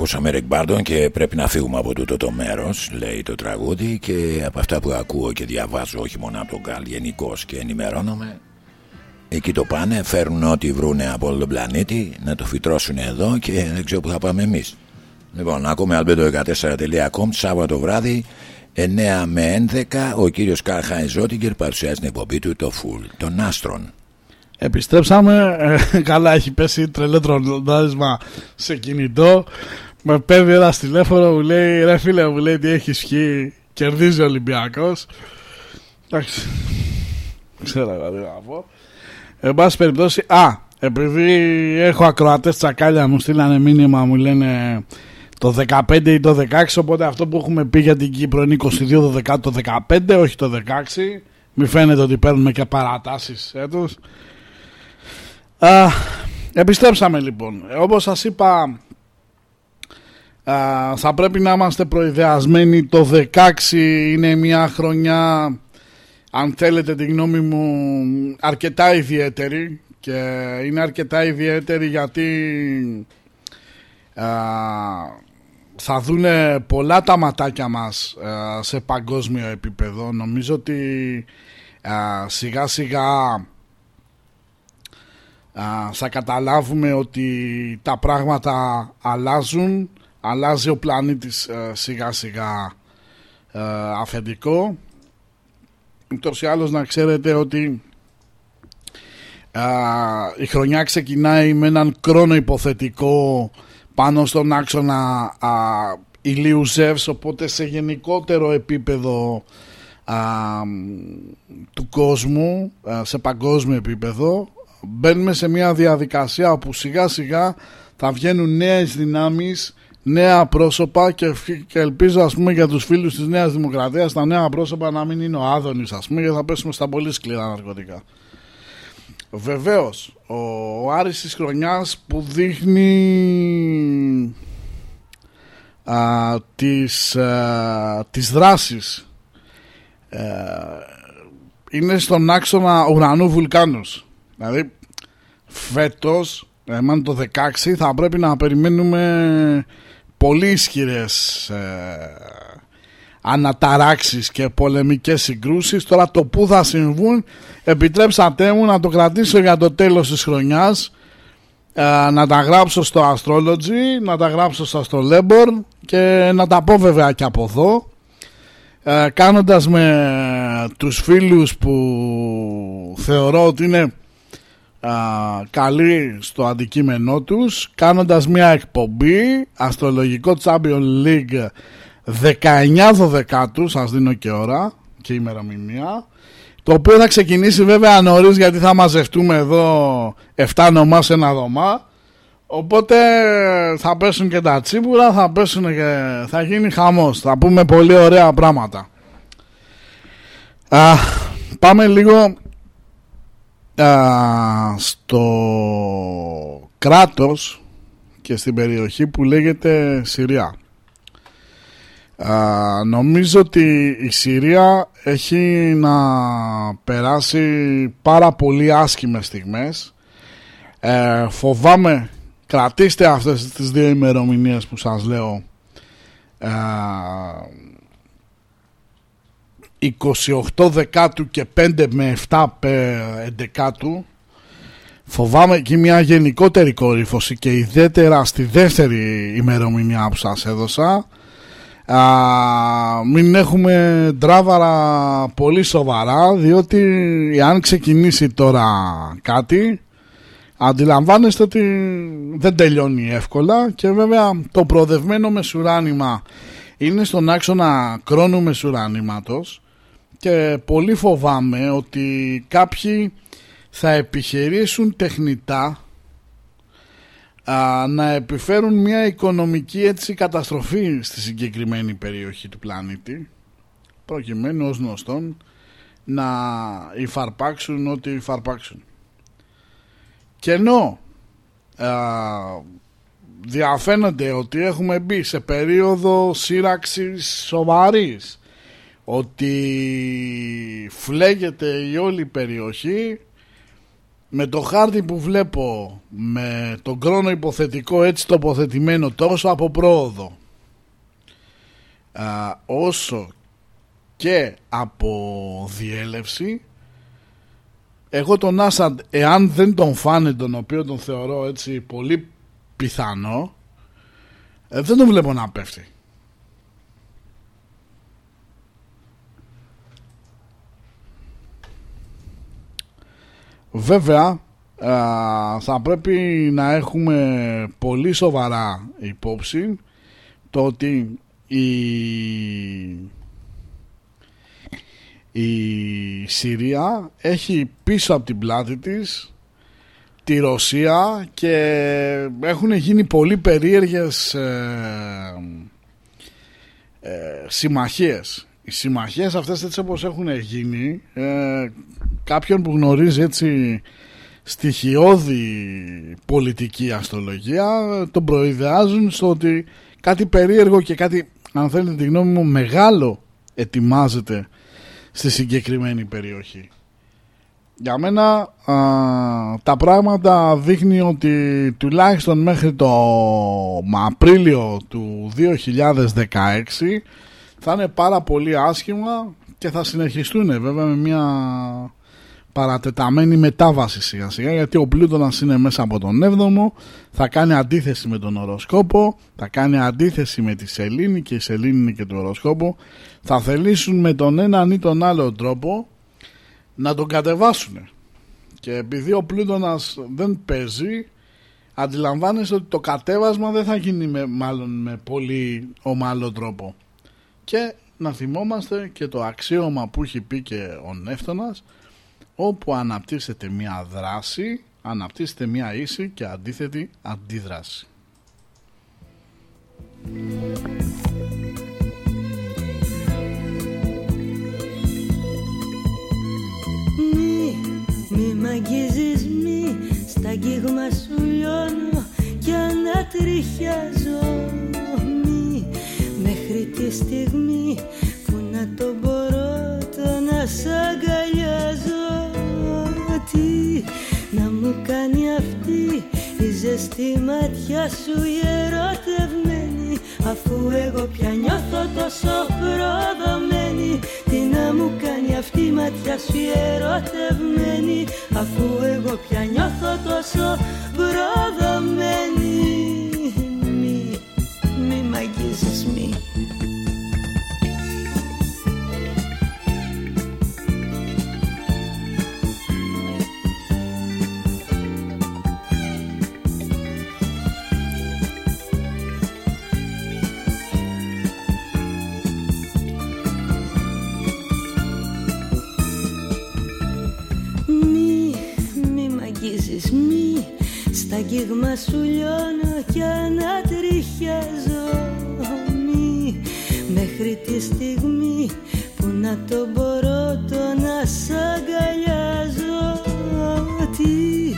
Ακούσαμε Rick Barton και πρέπει να φύγουμε από τούτο το μέρος λέει το τραγούδι και από αυτά που ακούω και διαβάζω όχι μόνο από τον Καλ γενικώς και ενημερώνομαι εκεί το πάνε φέρνουν ό,τι βρούνε από όλο τον πλανήτη να το φυτρώσουν εδώ και δεν ξέρω που θα πάμε εμείς λοιπόν ακούμε albedo14.com Σάββατο βράδυ 9 με 11 ο κύριος Καρχάη Ζώτιγκερ παρουσιάζει την εκπομπή του το Full των Άστρων Επιστρέψαμε. Ε, καλά, έχει πέσει τρελό τρολοντάρισμα σε κινητό. Με παίρνει ένας τηλέφωνο, μου λέει ρε φίλε, μου λέει τι έχει βγει. Κερδίζει ο Ολυμπιακός. Εντάξει. Ξέρω εγώ τι να πω. Εν πάση περιπτώσει, α, επειδή έχω ακροατές τσακάλια μου στείλανε μήνυμα, μου λένε το 15 ή το 16. Οπότε αυτό που έχουμε πει για την Κύπρο είναι 22 το 15, όχι το 16. Μη φαίνεται ότι παίρνουμε και παρατάσεις έτους. Α, επιστρέψαμε λοιπόν. Όπως σας είπα α, θα πρέπει να είμαστε προειδεασμένοι. Το 16 είναι μια χρονιά αν θέλετε τη γνώμη μου αρκετά ιδιαίτερη και είναι αρκετά ιδιαίτερη γιατί α, θα δούνε πολλά τα ματάκια μας σε παγκόσμιο επίπεδο. Νομίζω ότι σιγά σιγά θα καταλάβουμε ότι τα πράγματα αλλάζουν αλλάζει ο πλανήτης ε, σιγά σιγά ε, αφεντικό. Ούτως ή άλλως να ξέρετε ότι η χρονιά ξεκινάει με έναν κρόνο υποθετικό πάνω στον άξονα ηλίου Ζεύς οπότε σε γενικότερο επίπεδο του κόσμου σε παγκόσμιο επίπεδο μπαίνουμε σε μια διαδικασία όπου σιγά σιγά θα βγαίνουν νέες δυνάμεις, νέα πρόσωπα και, και ελπίζω ας πούμε για τους φίλους της Νέας Δημοκρατίας τα νέα πρόσωπα να μην είναι ο Άδωνης ας πούμε γιατί θα πέσουμε στα πολύ σκληρά ναρκωτικά. Βεβαίως, ο, ο Άρης της χρονιάς που δείχνει α, τις, α, τις δράσεις ε, είναι στον άξονα ουρανού βουλκάνους Δηλαδή φέτος, εμάν το 16 θα πρέπει να περιμένουμε πολύ ισχυρές ε, αναταράξεις και πολεμικές συγκρούσεις. Τώρα το που θα συμβούν επιτρέψατε μου να το κρατήσω για το τέλος της χρονιάς ε, να τα γράψω στο Astrology, να τα γράψω στο Astrolabor και να τα πω βέβαια και από εδώ ε, κάνοντας με τους φίλους που θεωρώ ότι είναι α, καλή στο αντικείμενό τους κάνοντας μια εκπομπή Αστρολογικό Champion League 19-12 σας δίνω και ώρα και ημερομηνία το οποίο θα ξεκινήσει βέβαια νωρίς γιατί θα μαζευτούμε εδώ 7 νομά σε ένα δωμά. Οπότε θα πέσουν και τα τσίπουρα θα πέσουν και θα γίνει χαμός. Θα πούμε πολύ ωραία πράγματα. Α, πάμε λίγο στο κράτος και στην περιοχή που λέγεται Συρία. νομίζω ότι η Συρία έχει να περάσει πάρα πολύ άσχημες στιγμές. Ε, φοβάμαι, κρατήστε αυτές τις δύο ημερομηνίες που σας λέω. Ε, 28 δεκάτου και 5 με 7 εντεκάτου. Φοβάμαι και μια γενικότερη κορύφωση και ιδιαίτερα στη δεύτερη ημερομηνία που σας έδωσα. Α, μην έχουμε ντράβαρα πολύ σοβαρά διότι αν ξεκινήσει τώρα κάτι αντιλαμβάνεστε ότι δεν τελειώνει εύκολα και βέβαια το προδευμένο μεσουράνημα είναι στον άξονα κρόνου μεσουράνηματος και πολύ φοβάμαι ότι κάποιοι θα επιχειρήσουν τεχνητά α, να επιφέρουν μια οικονομική έτσι καταστροφή στη συγκεκριμένη περιοχή του πλανήτη προκειμένου ως γνωστόν να υφαρπάξουν ό,τι υφαρπάξουν. Και ενώ α, διαφαίνεται ότι έχουμε μπει σε περίοδο σύραξης σοβαρής ότι φλέγεται η όλη περιοχή με το χάρτη που βλέπω με τον χρόνο υποθετικό έτσι τοποθετημένο τόσο από πρόοδο. Όσο και από διέλευση εγώ τον Άσαντ εάν δεν τον φάνε τον οποίο τον θεωρώ έτσι πολύ πιθανό ε, δεν τον βλέπω να πέφτει Βέβαια θα πρέπει να έχουμε πολύ σοβαρά υπόψη το ότι η, η Συρία έχει πίσω από την πλάτη της τη Ρωσία και έχουν γίνει πολύ περίεργες ε, ε, συμμαχίες οι συμμαχίες αυτές έτσι όπως έχουν γίνει ε, κάποιον που γνωρίζει έτσι στοιχειώδη πολιτική αστρολογία τον προειδεάζουν στο ότι κάτι περίεργο και κάτι αν θέλετε τη γνώμη μου μεγάλο ετοιμάζεται στη συγκεκριμένη περιοχή. Για μένα τα πράγματα δείχνει ότι τουλάχιστον μέχρι το Απρίλιο του 2016 θα είναι πάρα πολύ άσχημα και θα συνεχιστούν βέβαια με μια παρατεταμένη μετάβαση σιγά σιγά γιατί ο Πλούτονας είναι μέσα από τον 7ο θα κάνει αντίθεση με τον οροσκόπο θα κάνει αντίθεση με τη σελήνη και η σελήνη είναι και το οροσκόπο. Θα θελήσουν με τον έναν ή τον άλλο τρόπο να τον κατεβάσουν. Και επειδή ο Πλούτονας δεν παίζει αντιλαμβάνεσαι ότι το κατέβασμα δεν θα γίνει με, μάλλον με πολύ ομαλό τρόπο και να θυμόμαστε και το αξίωμα που έχει πει και ο Νεύτωνας όπου αναπτύσσεται μια δράση αναπτύσσεται μια ίση και αντίθετη αντίδραση. Μη, μη μ' αγγίζεις μη Στα αγγίγμα σου λιώνω Κι ανατριχιάζω Μη, μέχρι τη στιγμή Που να το μπορώ το να σ' αγκαλιάζω. Τι να μου κάνει αυτή η ζεστή ματιά σου η ερωτευμένη αφού εγώ πια νιώθω τόσο προδομένη. Τι να μου κάνει αυτή η ματιά σου η ερωτευμένη αφού εγώ πια νιώθω τόσο προδομένη. Μη, μη μ' αγγίζεις μη Στα αγγίγμα σου λιώνω κι ανατριχιάζω μη. Μέχρι τη στιγμή που να το μπορώ το να σ' αγκαλιάζω. Τι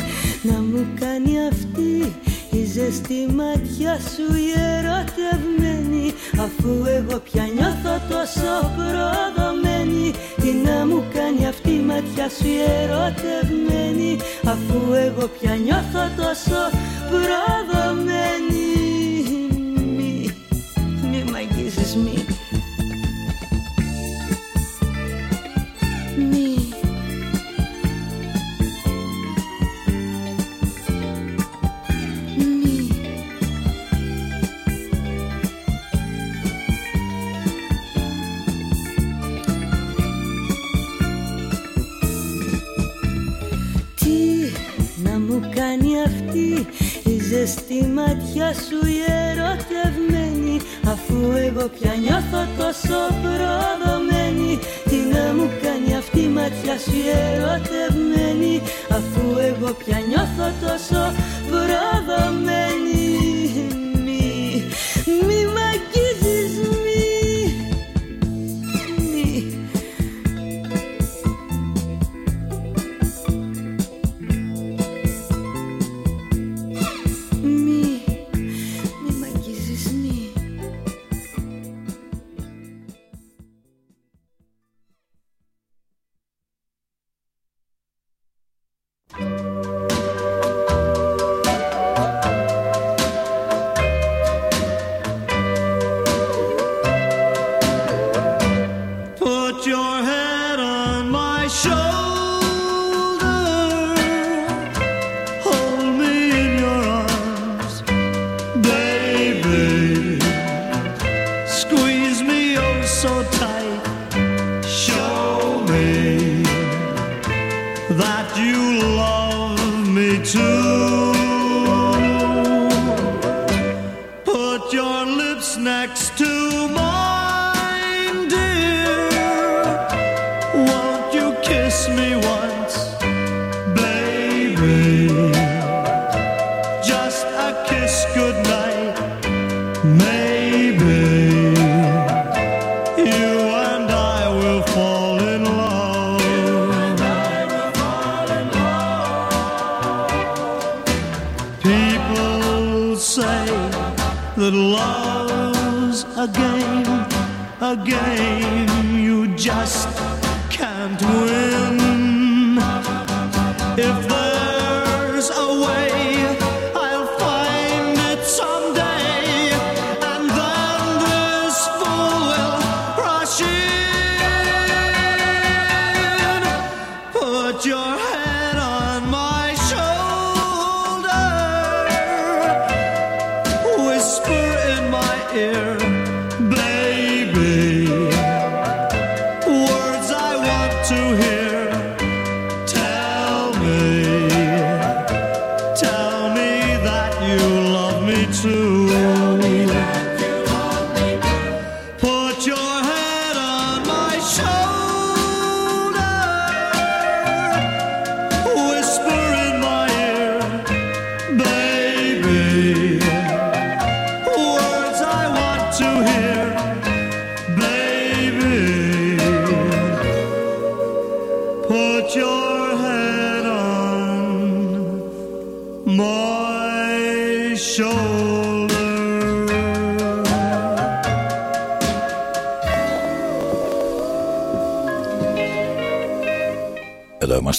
να μου κάνει αυτή η ζεστή ματιά σου η ερωτευμένη Αφού εγώ πια νιώθω τόσο προδομένη. Τι να μου κάνει αυτή η ματιά σου η ερωτευμένη Αφού εγώ πια νιώθω τόσο προδομένη. Μη, μη μ' αγγίζεις μη στη ματιά σου η ερωτευμένη Αφού εγώ πια νιώθω τόσο προδομένη. Τι να μου κάνει αυτή η ματιά σου η ερωτευμένη Αφού εγώ πια νιώθω τόσο προδομένη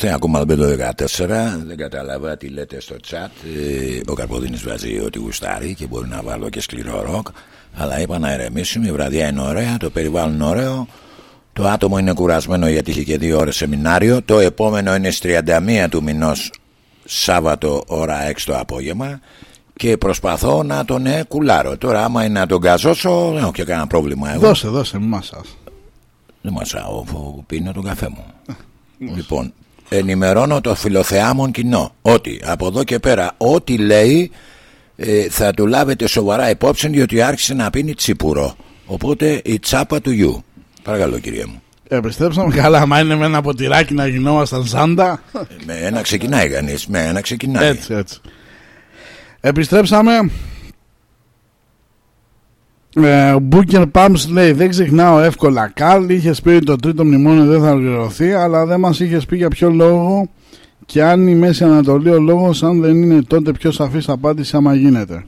είμαστε, ακόμα αλμπέντο 14. Δεν κατάλαβα τι λέτε στο chat. Ε, ο Καρποδίνης βάζει ότι γουστάρει και μπορεί να βάλω και σκληρό ροκ. Αλλά είπα να ερεμήσουμε. Η βραδιά είναι ωραία, το περιβάλλον είναι ωραίο. Το άτομο είναι κουρασμένο γιατί είχε και δύο ώρες σεμινάριο. Το επόμενο είναι στις 31 του μηνός, Σάββατο, ώρα 6 το απόγευμα. Και προσπαθώ να τον ε, κουλάρω. Τώρα, άμα είναι να τον καζώσω, δεν έχω και κανένα πρόβλημα. Εγώ Δώσε, δώσε, μη μασάς. δεν μασάω, πίνω τον καφέ μου. Λοιπόν, ενημερώνω το φιλοθεάμον κοινό ότι από εδώ και πέρα ό,τι λέει ε, θα του λάβετε σοβαρά υπόψη διότι άρχισε να πίνει τσίπουρο. Οπότε η τσάπα του γιου. Παρακαλώ κύριε μου. Επιστρέψαμε καλά, άμα είναι με ένα ποτηράκι να γινόμασταν σάντα. Με ένα ξεκινάει κανείς. Με ένα ξεκινάει. Έτσι, έτσι. Επιστρέψαμε. Ε, Μπούκερ Πάμς λέει δεν ξεχνάω εύκολα Καλ είχε πει ότι το τρίτο μνημόνιο δεν θα ολοκληρωθεί αλλά δεν μας είχες πει για ποιο λόγο και αν η Μέση Ανατολή ο λόγος αν δεν είναι τότε πιο σαφής απάντηση άμα γίνεται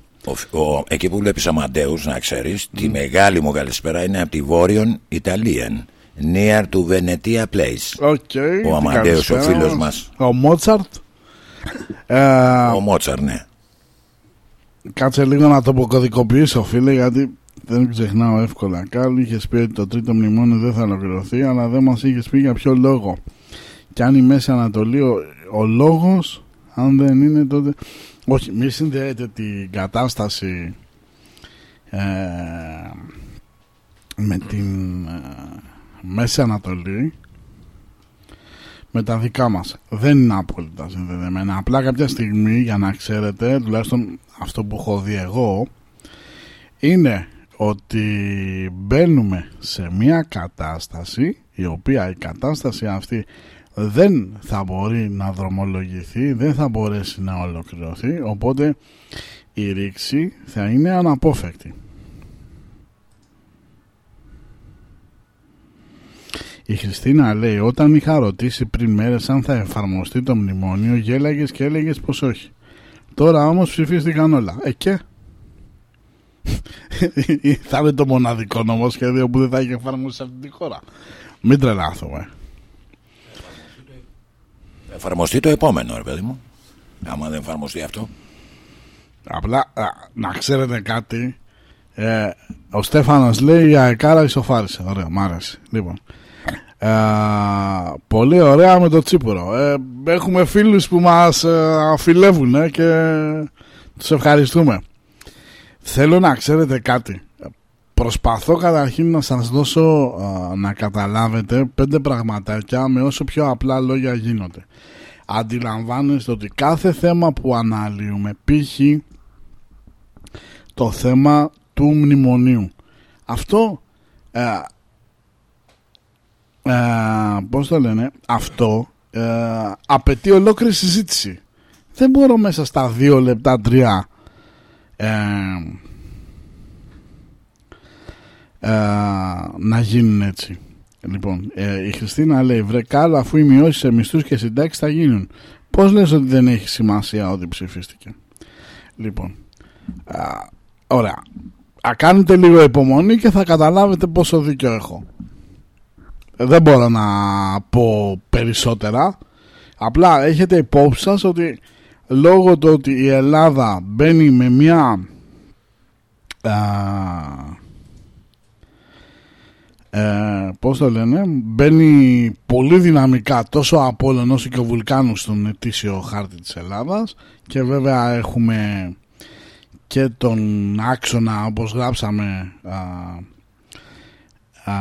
Ο, ο, εκεί που βλέπεις Αμαντέου, να ξέρεις, τη μεγάλη μου καλησπέρα είναι από τη Βόρειον Ιταλία. Near to Venetia Place. okay, Ο Αμαντέος, ο φίλος μας. Ο Μότσαρτ ε, Ο Μότσαρ, ναι. Κάτσε λίγο να το αποκωδικοποιήσω φίλε γιατί δεν ξεχνάω εύκολα. Κάλλου είχες πει ότι το τρίτο μνημόνιο δεν θα ολοκληρωθεί, αλλά δεν μας είχες πει για ποιο λόγο. Και αν η Μέση Ανατολή ο, ο λόγος, αν δεν είναι τότε. Όχι, μη συνδέεται την κατάσταση ε, με την ε, Μέση Ανατολή με τα δικά μας δεν είναι απόλυτα συνδεδεμένα απλά κάποια στιγμή για να ξέρετε τουλάχιστον αυτό που έχω δει εγώ είναι ότι μπαίνουμε σε μια κατάσταση η οποία η κατάσταση αυτή δεν θα μπορεί να δρομολογηθεί δεν θα μπορέσει να ολοκληρωθεί οπότε η ρήξη θα είναι αναπόφευκτη Η Χριστίνα λέει όταν είχα ρωτήσει πριν μέρες αν θα εφαρμοστεί το μνημόνιο γέλαγες και έλεγες πως όχι. Τώρα όμως ψηφίστηκαν όλα. Ε και... <laughs> θα είναι το μοναδικό νομοσχέδιο που δεν θα έχει εφαρμοστεί σε αυτή τη χώρα. Μην τρελάθουμε. Εφαρμοστεί το επόμενο, ρε παιδί μου. Άμα δεν εφαρμοστεί αυτό. Απλά α, να ξέρετε κάτι. Ε, ο Στέφανος λέει για εκάρα ισοφάρισε. Ωραία, μ' άρεσε. Λοιπόν. Ε, πολύ ωραία με το τσίπουρο. Ε, έχουμε φίλους που μας ε, αφιλεύουν ε, και τους ευχαριστούμε. Θέλω να ξέρετε κάτι. Προσπαθώ καταρχήν να σας δώσω να καταλάβετε πέντε πραγματάκια με όσο πιο απλά λόγια γίνονται. αντιλαμβάνεστε ότι κάθε θέμα που αναλύουμε π.χ. το θέμα του μνημονίου αυτό ε, ε, πώς το λένε αυτό ε, απαιτεί ολόκληρη συζήτηση δεν μπορώ μέσα στα δύο λεπτά τρία ε, ε, να γίνουν έτσι Λοιπόν, ε, η Χριστίνα λέει: Βρε κάλα, αφού οι μειώσει σε μισθούς και συντάξεις θα γίνουν. Πώς λες ότι δεν έχει σημασία ότι ψηφίστηκε; Λοιπόν, α, ωραία. Α, κάνετε λίγο υπομονή και θα καταλάβετε πόσο δίκιο έχω. Ε, δεν μπορώ να πω περισσότερα. Απλά έχετε υπόψη σας ότι λόγω του ότι η Ελλάδα μπαίνει με μια ε, πώς το λένε, μπαίνει πολύ δυναμικά τόσο από όλων όσο και ο Βουλκάνου στον ετήσιο χάρτη της Ελλάδας και βέβαια έχουμε και τον άξονα όπως γράψαμε α, α,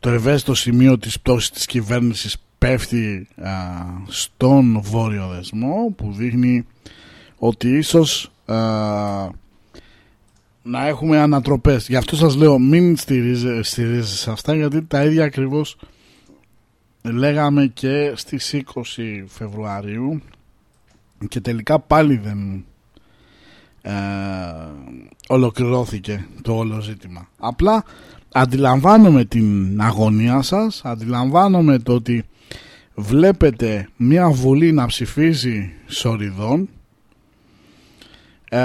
το ευαίσθητο σημείο της πτώσης της κυβέρνησης πέφτει α, στον βόρειο δεσμό που δείχνει ότι ίσως να έχουμε ανατροπές. Γι' αυτό σας λέω μην στηρίζετε σε αυτά γιατί τα ίδια ακριβώς λέγαμε και στις 20 Φεβρουαρίου και τελικά πάλι δεν ε, ολοκληρώθηκε το όλο ζήτημα. Απλά αντιλαμβάνομαι την αγωνία σας, αντιλαμβάνομαι το ότι βλέπετε μια βουλή να ψηφίζει σοριδών ε,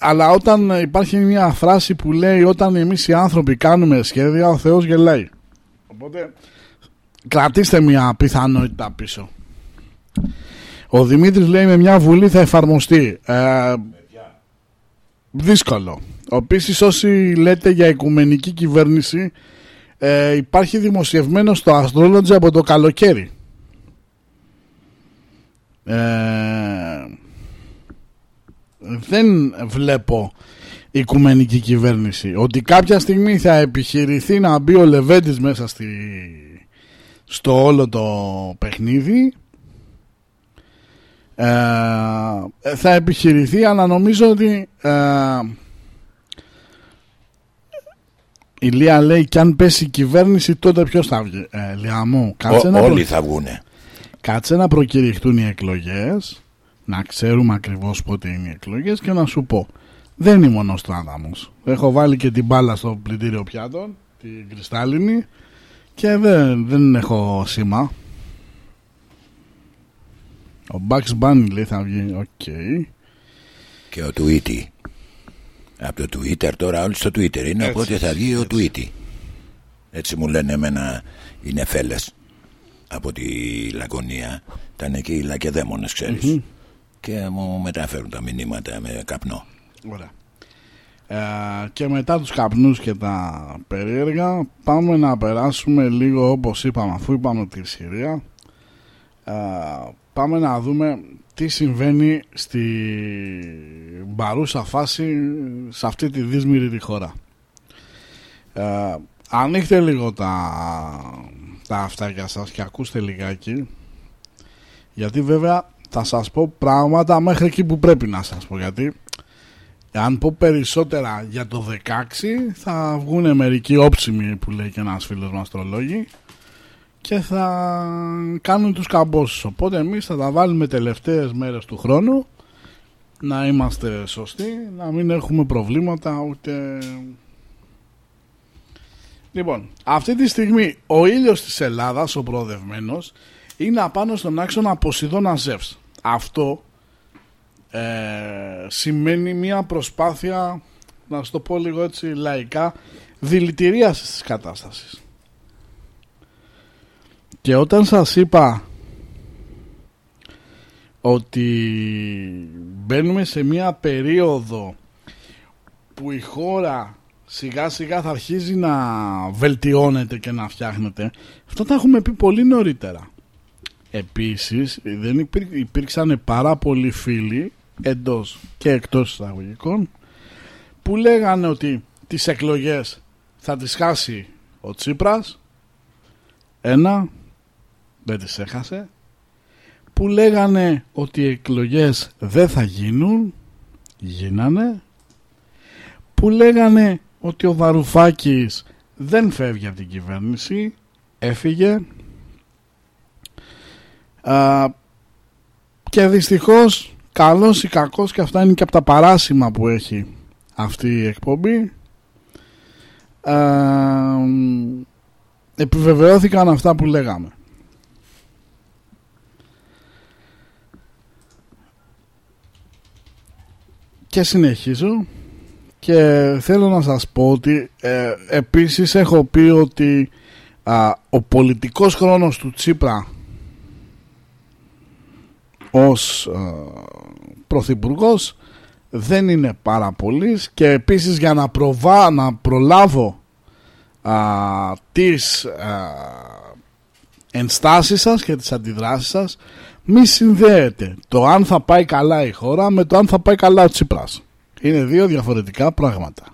αλλά όταν υπάρχει μια φράση που λέει όταν εμείς οι άνθρωποι κάνουμε σχέδια ο Θεός γελάει οπότε κρατήστε μια πιθανότητα πίσω. Ο Δημήτρης λέει με μια βουλή θα εφαρμοστεί ε, δύσκολο. Επίσης, όσοι λέτε για οικουμενική κυβέρνηση ε, υπάρχει δημοσιευμένος στο Astrology από το καλοκαίρι ε, δεν βλέπω οικουμενική κυβέρνηση. Ότι κάποια στιγμή θα επιχειρηθεί να μπει ο Λεβέντης μέσα στη, στο όλο το παιχνίδι ε, θα επιχειρηθεί αλλά νομίζω ότι ε, η Λία λέει και αν πέσει η κυβέρνηση τότε ποιος θα βγει ε, Λία μου, κάτσε να όλοι θα βγουνε κάτσε να προκηρυχτούν οι εκλογές να ξέρουμε ακριβώς πότε είναι οι εκλογές και να σου πω δεν είμαι ο Νοστράδαμος έχω βάλει και την μπάλα στο πλυντήριο πιάτων την κρυστάλλινη και δεν, δεν έχω σήμα. Ο Bugs Bunny λέει θα βγει ok. Okay. και ο Tweety από το Twitter τώρα όλοι στο Twitter είναι έτσι, οπότε θα βγει ο Tweety. Έτσι μου λένε εμένα οι νεφέλες από τη Λακωνία. Ήταν εκεί οι λακεδαίμονες ξέρεις. Mm-hmm και μου μεταφέρουν τα μηνύματα με καπνό. Ωραία. Ε, και μετά τους καπνούς και τα περίεργα πάμε να περάσουμε λίγο όπως είπαμε αφού είπαμε τη Συρία. Ε, πάμε να δούμε τι συμβαίνει στη παρούσα φάση σε αυτή τη δύσμηρη τη χώρα. Ε, ανοίχτε λίγο τα, τα αυτάκια σας και ακούστε λιγάκι γιατί βέβαια θα σας πω πράγματα μέχρι εκεί που πρέπει να σας πω γιατί αν πω περισσότερα για το 16 θα βγουν μερικοί όψιμοι που λέει και ένας φίλος μας τρολόγοι και θα κάνουν τους καμπόσους. Οπότε εμείς θα τα βάλουμε τελευταίες μέρες του χρόνου να είμαστε σωστοί να μην έχουμε προβλήματα ούτε. Λοιπόν, αυτή τη στιγμή ο ήλιος της Ελλάδας, ο προοδευμένος, είναι απάνω στον άξονα Ποσειδώνα Ζεύς. Αυτό ε, σημαίνει μια προσπάθεια να σου το πω λίγο έτσι λαϊκά δηλητηρίασης της κατάστασης και όταν σας είπα ότι μπαίνουμε σε μια περίοδο που η χώρα σιγά σιγά θα αρχίζει να βελτιώνεται και να φτιάχνεται αυτό τα έχουμε πει πολύ νωρίτερα. Επίσης δεν υπήρξαν πάρα πολλοί φίλοι εντός και εκτός εισαγωγικών που λέγανε ότι τις εκλογές θα τις χάσει ο Τσίπρας ένα δεν τις έχασε. Που λέγανε ότι οι εκλογές δεν θα γίνουν γίνανε. Που λέγανε ότι ο Βαρουφάκης δεν φεύγει από την κυβέρνηση έφυγε. Α, και δυστυχώς καλός ή κακός και αυτά είναι και από τα παράσημα που έχει αυτή η εκπομπή. Α, επιβεβαιώθηκαν αυτά που λέγαμε και συνεχίζω. Και θέλω να σας πω ότι ε, επίσης έχω πει ότι ο πολιτικός χρόνος του Τσίπρα ως α, πρωθυπουργός δεν είναι πάρα πολύ και επίσης για να, προβά, να προλάβω α, τις α, ενστάσεις σας και τις αντιδράσεις σας μη συνδέεται το αν θα πάει καλά η χώρα με το αν θα πάει καλά ο Τσίπρας. Είναι δύο διαφορετικά πράγματα.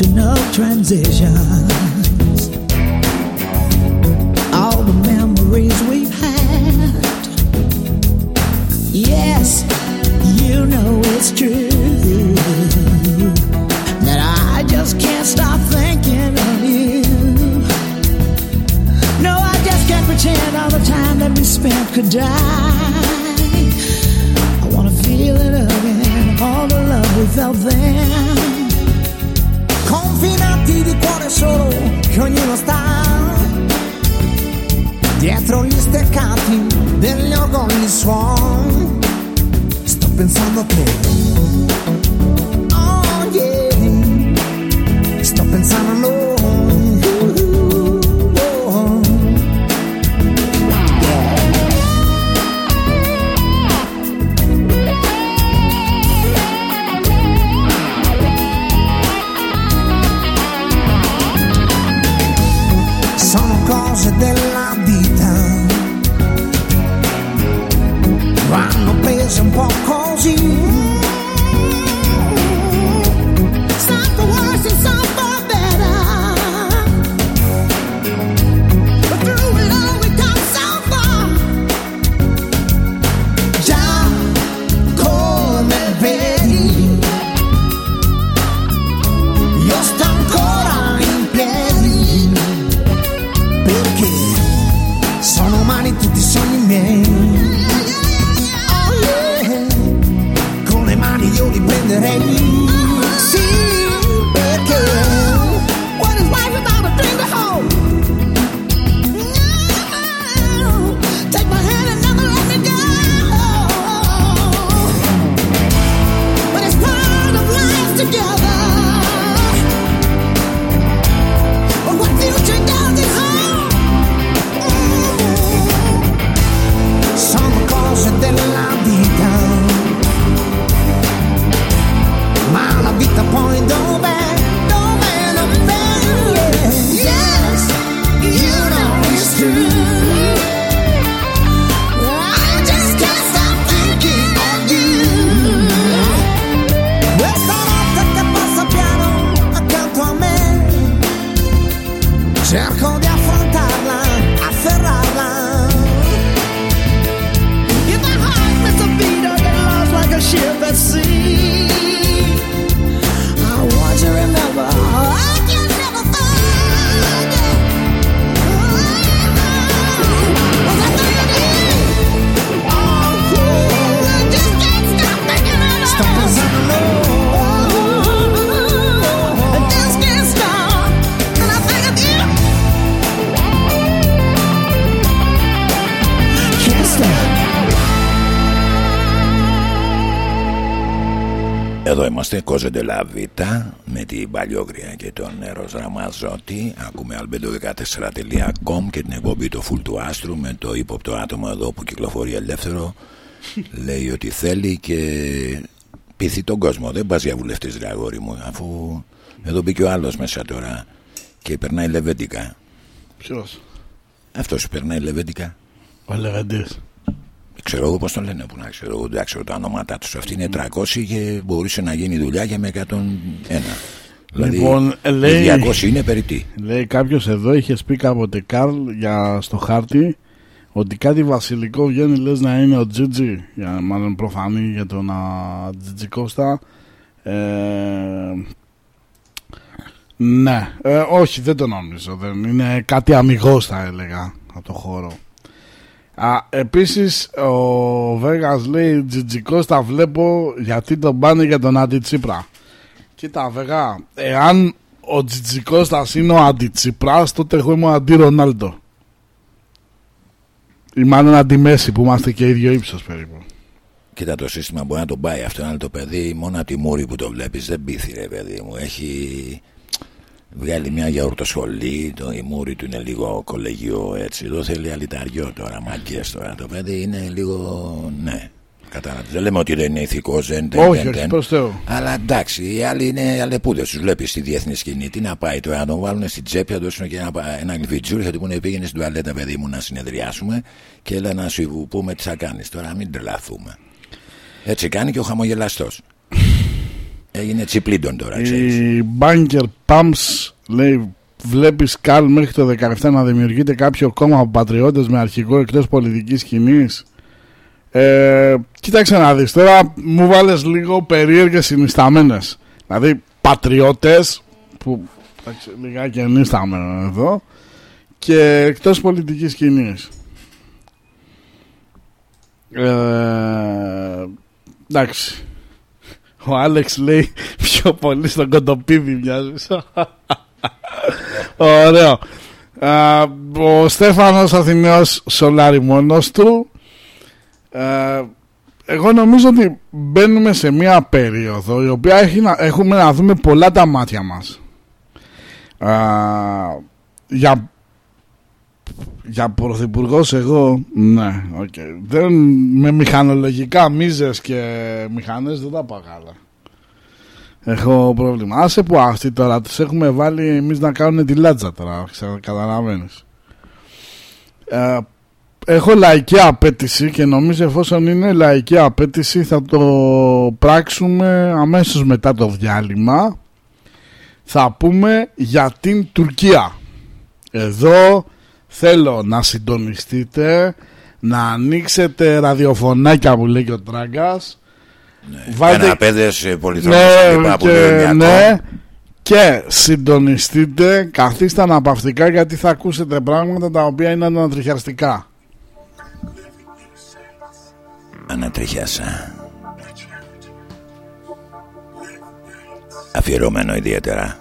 Of transition. Είμαστε Κόζεντε Λαβίτα με την Παλιόγρια και τον Νέρος Ραμαζότη Ακούμε albedo14.com και την εκπομπή το Φουλ του Άστρου με το ύποπτο άτομο εδώ που κυκλοφορεί ελεύθερο. Λέει ότι θέλει και πείθει τον κόσμο. Δεν πας για βουλευτής ρε αγόρι μου Αφού εδώ μπήκε ο άλλος μέσα τώρα και περνάει λεβέντικα. Ποιος, Αυτός περνάει λεβέντικα. Ο Λεβεντής. Ξέρω εγώ πώς τον λένε που να ξέρω. εγώ, Δεν ξέρω τα ονόματά τους. Αυτή είναι 300 και μπορούσε να γίνει δουλειά για με 101. Δηλαδή, Λοιπόν, οι λέει- 200 είναι περί τι. Λέει κάποιος εδώ είχε πει κάποτε Καρλ για στο χάρτη ότι κάτι βασιλικό βγαίνει λες να είναι ο Τζιτζι για μάλλον προφανή για τον α, Τζιτζι Κώστα ε, ναι ε, όχι δεν το νομίζω δεν είναι κάτι αμυγός θα έλεγα από το χώρο Α, επίσης ο Βέγας λέει Τζιτζι Κώστα βλέπω γιατί τον πάνε για τον Αντιτσίπρα Κοίτα, Βεγά, εάν ο Τζιτζικώστας είναι ο αντιτσιπράς, τότε εγώ είμαι ο αντι-Ρονάλντο. Ή μάλλον αντι-Μέση που είμαστε και ίδιο ύψος περίπου. Κοίτα το σύστημα μπορεί να τον πάει αυτό, αλλά το παιδί μόνο από τη μούρη που το βλέπεις δεν πείθει, ρε παιδί μου. Έχει βγάλει μια γιαουρτοσχολή, το, η μούρη του είναι λίγο κολεγιό έτσι. Εδώ θέλει αλυταριό τώρα, μαγκέ τώρα. Το παιδί είναι λίγο. Ναι. Κατάλαβες. Δεν λέμε ότι δεν είναι ηθικός, δεν δεν- όχι, δεν- όχι, δεν. προς Θεού. Αλλά εντάξει, οι άλλοι είναι αλεπούδες. Τους βλέπεις στη διεθνή σκηνή. Τι να πάει τώρα, να τον βάλουν στην τσέπη, να δώσουν και ένα, ένα γλυφιτζούρι. Θα του πούνε πήγαινε στην τουαλέτα, παιδί μου, να συνεδριάσουμε και έλα να σου πούμε τι θα κάνεις. Τώρα μην τρελαθούμε. Έτσι κάνει και ο χαμογελαστός. Έγινε τσιπλίντον τώρα, ξέρεις. Η Banker Pumps λέει βλέπεις Καρλ μέχρι το 17 να δημιουργείται κάποιο κόμμα από πατριώτες με αρχηγό εκτός πολιτικής σκηνής; Ε, κοίταξε να δεις τώρα μου βάλες λίγο περίεργες συνισταμένες. Δηλαδή πατριώτες που εντάξει, λιγάκι ενίσταμενο εδώ και εκτός πολιτικής σκηνής. Ε, εντάξει. Ο Άλεξ λέει πιο πολύ στον κοντοπίδι μοιάζεις. Ωραίο. Α, ο Στέφανος Αθηναίος σολάρει μόνος του. Ε, εγώ νομίζω ότι μπαίνουμε σε μια περίοδο η οποία έχει να, έχουμε να δούμε πολλά τα μάτια μας. Α, για για πρωθυπουργός εγώ, ναι, οκ. Δεν, με μηχανολογικά μίζες και μηχανές δεν τα πάω καλά. Έχω πρόβλημα. Άσε που αυτοί τώρα τους έχουμε βάλει εμείς να κάνουν τη λάτζα τώρα, ξέρω, καταλαβαίνεις. Ε, έχω λαϊκή απέτηση και νομίζω εφόσον είναι λαϊκή απέτηση θα το πράξουμε αμέσως μετά το διάλειμμα. Θα πούμε για την Τουρκία. Εδώ θέλω να συντονιστείτε, να ανοίξετε ραδιοφωνάκια που λέει και ο Τράγκας. Βάλτε- Καναπέδες, πολυθρόνες ναι, κλπ. που και, λένε ναι, ακόμα. και συντονιστείτε, καθίστε αναπαυτικά γιατί θα ακούσετε πράγματα τα οποία είναι ανατριχιαστικά. Ανατριχιάσα. Αφιερωμένο ιδιαίτερα.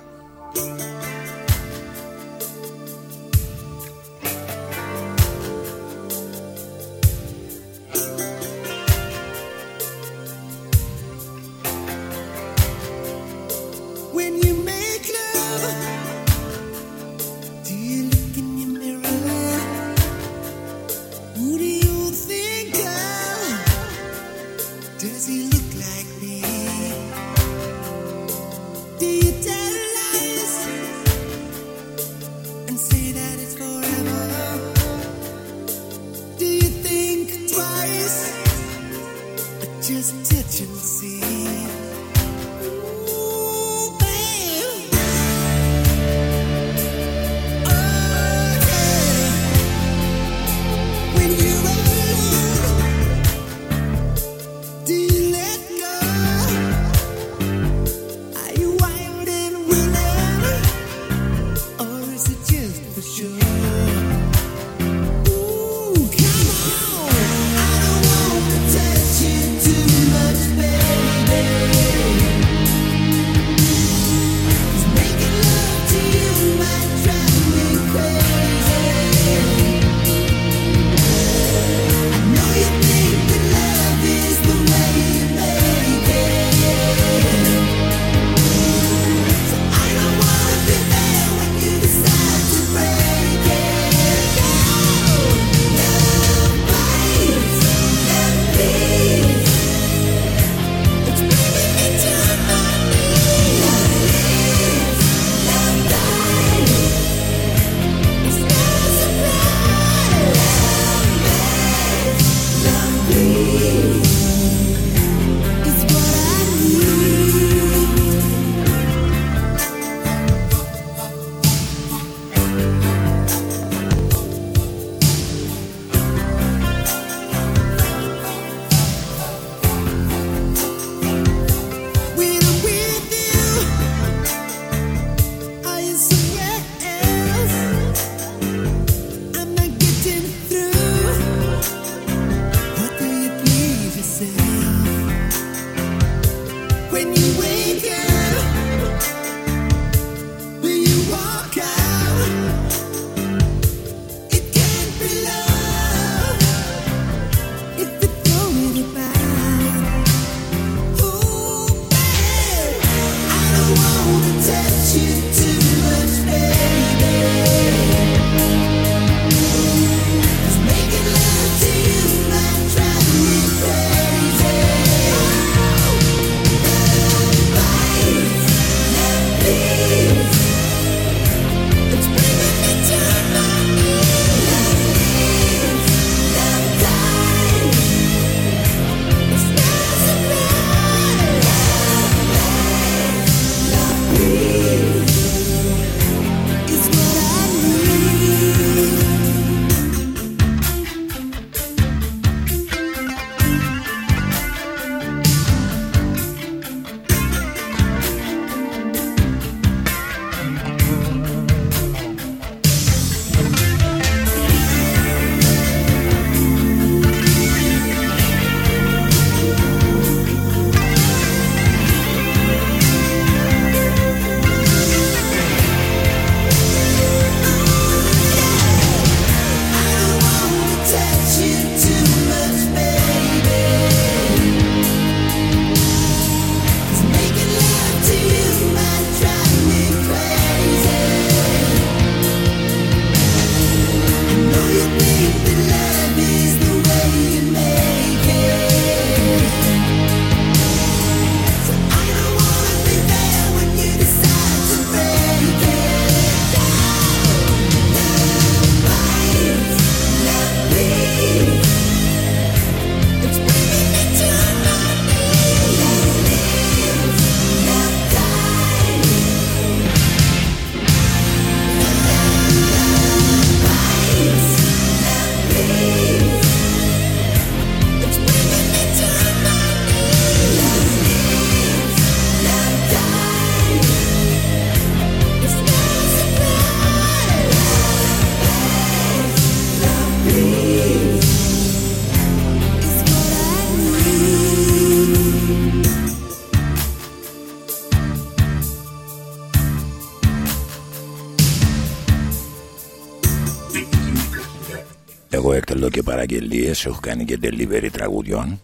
Και παραγγελίες Έχω κάνει και delivery τραγουδιών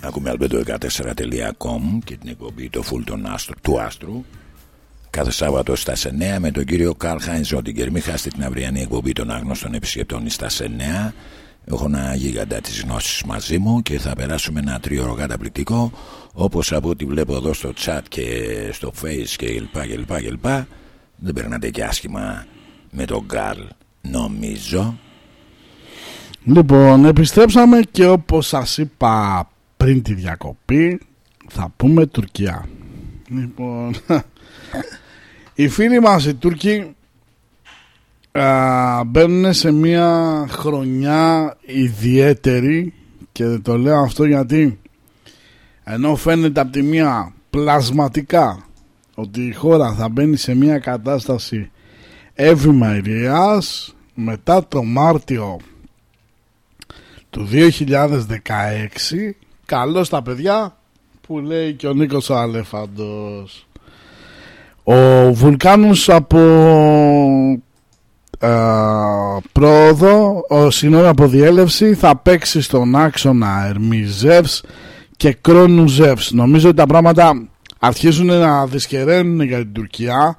Ακούμε albedo14.com Και την εκπομπή το full των άστρου, του άστρου Κάθε Σάββατο στα 9 με τον κύριο Καρλ Χάιν Ζόντιγκερ. Μην χάσετε την αυριανή εκπομπή των άγνωστων επισκεπτών στα 9. Έχω ένα γίγαντα της γνώσης μαζί μου και θα περάσουμε ένα τρίωρο καταπληκτικό όπως από ό,τι βλέπω εδώ στο chat και στο face και κλπ. κλπ, κλπ. Δεν περνάτε και άσχημα με τον Καρλ, νομίζω. Λοιπόν, επιστρέψαμε και όπως σας είπα πριν τη διακοπή θα πούμε Τουρκία. Λοιπόν, <laughs> οι φίλοι μας οι Τούρκοι α, μπαίνουν σε μια χρονιά ιδιαίτερη και το λέω αυτό γιατί ενώ φαίνεται από τη μία πλασματικά ότι η χώρα θα μπαίνει σε μια κατάσταση ευημερίας μετά το Μάρτιο του 2016 καλώς τα παιδιά που λέει και ο Νίκος ο Αλεφαντός ο Βουλκάνος από ε, πρόοδο, ο, συγγνώμη από διέλευση θα παίξει στον άξονα Ερμιζεύς και Κρόνουζεύς. Νομίζω ότι τα πράγματα αρχίζουν να δυσκεραίνουν για την Τουρκία.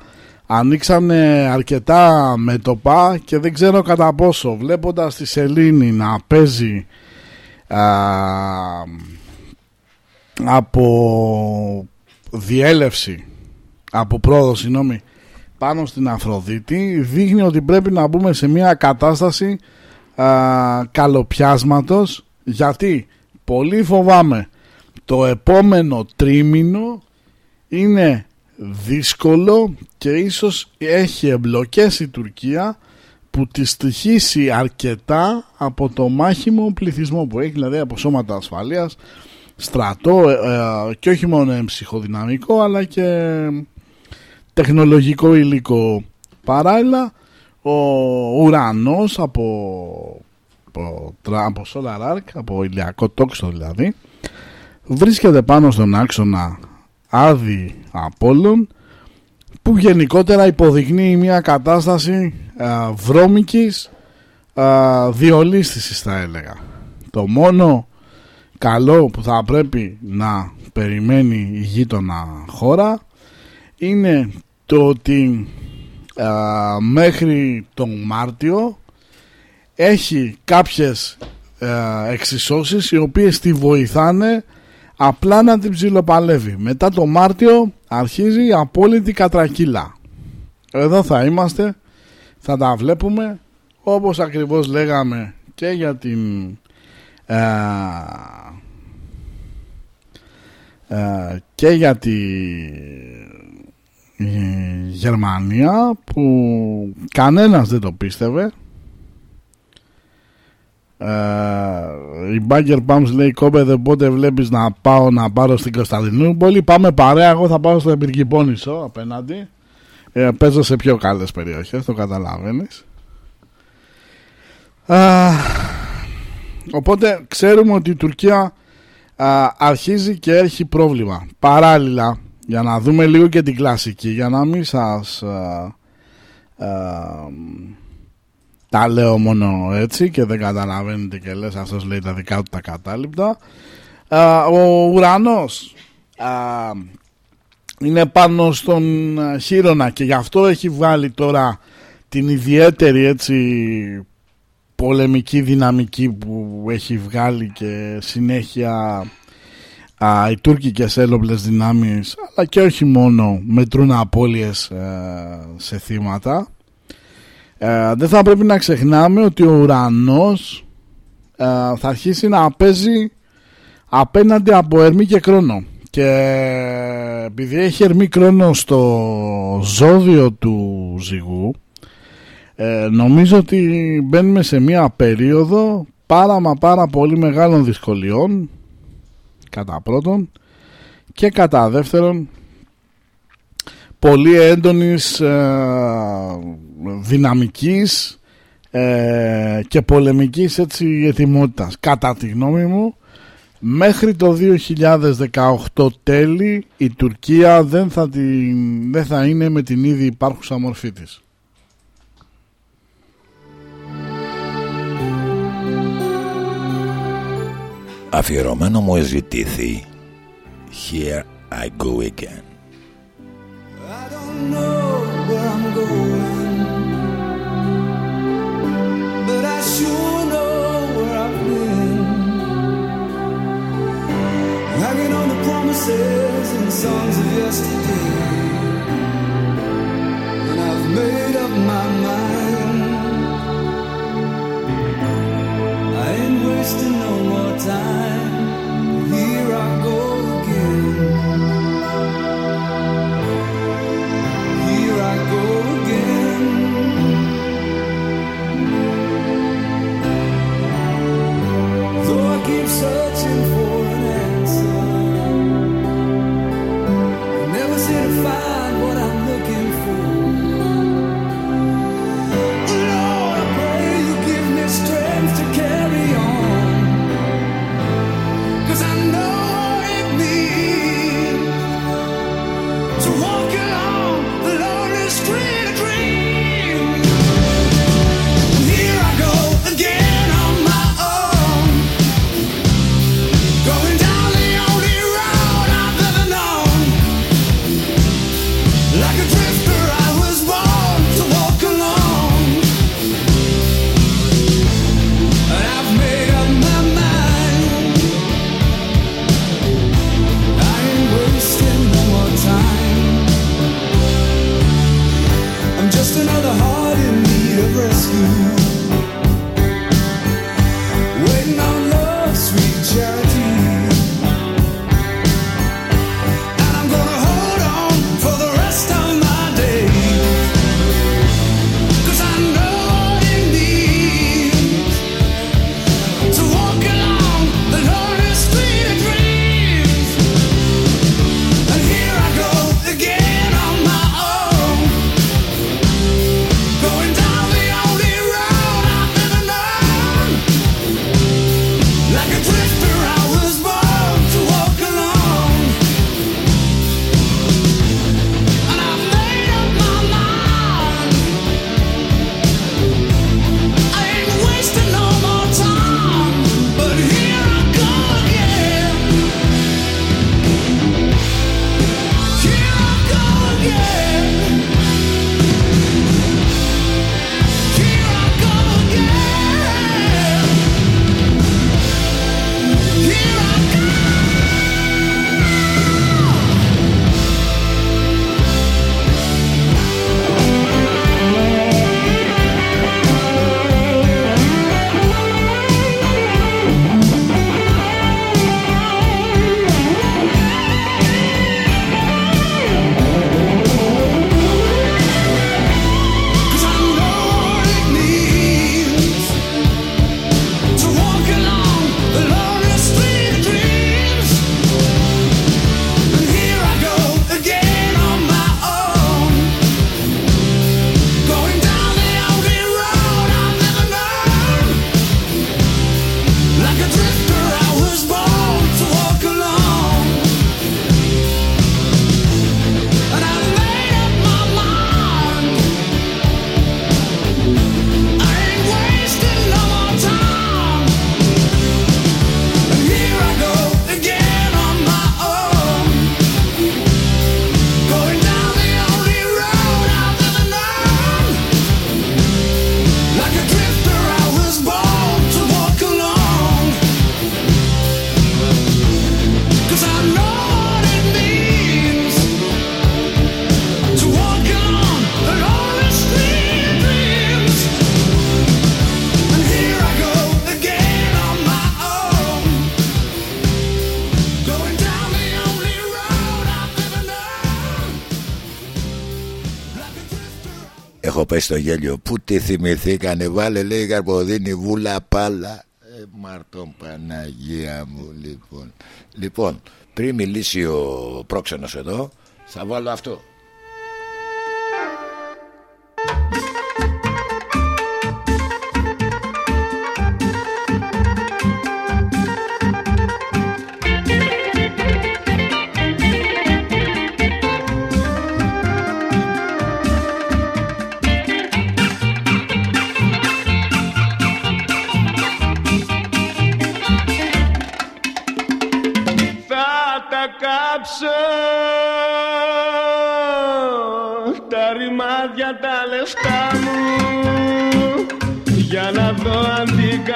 Ανοίξανε αρκετά μέτωπα και δεν ξέρω κατά πόσο βλέποντας τη Σελήνη να παίζει α, από διέλευση από πρόοδο συγγνώμη πάνω στην Αφροδίτη δείχνει ότι πρέπει να μπούμε σε μια κατάσταση α, καλοπιάσματος γιατί πολύ φοβάμαι το επόμενο τρίμηνο είναι δύσκολο και ίσως έχει εμπλοκές η Τουρκία που τη στοιχήσει αρκετά από το μάχημο πληθυσμό που έχει δηλαδή από σώματα ασφαλείας στρατό ε, ε, και όχι μόνο ψυχοδυναμικό αλλά και τεχνολογικό υλικό. Παράλληλα ο ουρανός από, από, από Solar Arc από ηλιακό τόξο δηλαδή βρίσκεται πάνω στον άξονα Άδη Απόλλων που γενικότερα υποδεικνύει μια κατάσταση α, βρώμικης α, διολίστησης θα έλεγα. Το μόνο καλό που θα πρέπει να περιμένει η γείτονα χώρα είναι το ότι μέχρι τον Μάρτιο έχει κάποιες α, εξισώσεις οι οποίες τη βοηθάνε απλά να την ψιλοπαλεύει. Μετά το Μάρτιο αρχίζει η απόλυτη κατρακύλα. Εδώ θα είμαστε, θα τα βλέπουμε όπως ακριβώς λέγαμε και για την και για τη Γερμανία που κανένας δεν το πίστευε ε, η Bagger Pumps λέει κόμπε δεν πότε βλέπεις να πάω να πάρω στην Κωνσταντινούπολη. Πάμε παρέα εγώ θα πάω στο Εμπειρκυπόνησο απέναντι. Ε, παίζω σε πιο καλές περιοχές το καταλαβαίνεις ε, οπότε ξέρουμε ότι η Τουρκία αρχίζει και έχει πρόβλημα. Παράλληλα για να δούμε λίγο και την κλασική για να μην σας τα λέω μόνο έτσι και δεν καταλαβαίνετε και λες αυτός λέει τα δικά του τα κατάληπτα ο ουρανός είναι πάνω στον χείρονα και γι' αυτό έχει βγάλει τώρα την ιδιαίτερη έτσι πολεμική δυναμική που έχει βγάλει και συνέχεια α, οι τουρκικές έλοπλες δυνάμεις αλλά και όχι μόνο μετρούν απώλειες ε, σε θύματα ε, δεν θα πρέπει να ξεχνάμε ότι ο ουρανός ε, θα αρχίσει να παίζει απέναντι από Ερμή και Κρόνο. Και επειδή έχει Ερμή Κρόνο στο ζώδιο του ζυγού ε, νομίζω ότι μπαίνουμε σε μια περίοδο πάρα μα πάρα πολύ μεγάλων δυσκολιών κατά πρώτον και κατά δεύτερον πολύ έντονης ε, δυναμικής ε, και πολεμικής έτσι ετοιμότητας κατά τη γνώμη μου. Μέχρι το 2018 τέλη η Τουρκία δεν θα, την, δεν θα είναι με την ήδη υπάρχουσα μορφή της. Αφιερωμένο μου εζητήθη Here I go again. close to you. έχω πέσει στο γέλιο. Πού τη θυμηθήκανε, βάλε λέει Καρποδίνη Βούλα Πάλα. Ε, Μαρτών Παναγία μου λοιπόν. Λοιπόν, πριν μιλήσει ο πρόξενος εδώ, θα βάλω αυτό.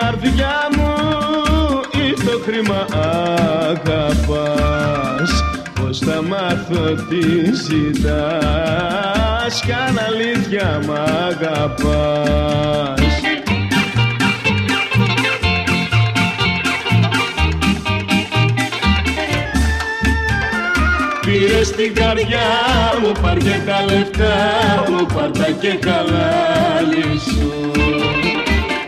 Καρδιά μου ή το χρήμα αγαπάς πως θα μάθω τι ζητάς κι αν αλήθεια μ' αγαπάς Πήρε στην καρδιά μου, πάρ και τα λεφτά μου, πάρ τα και χαλάλι σου.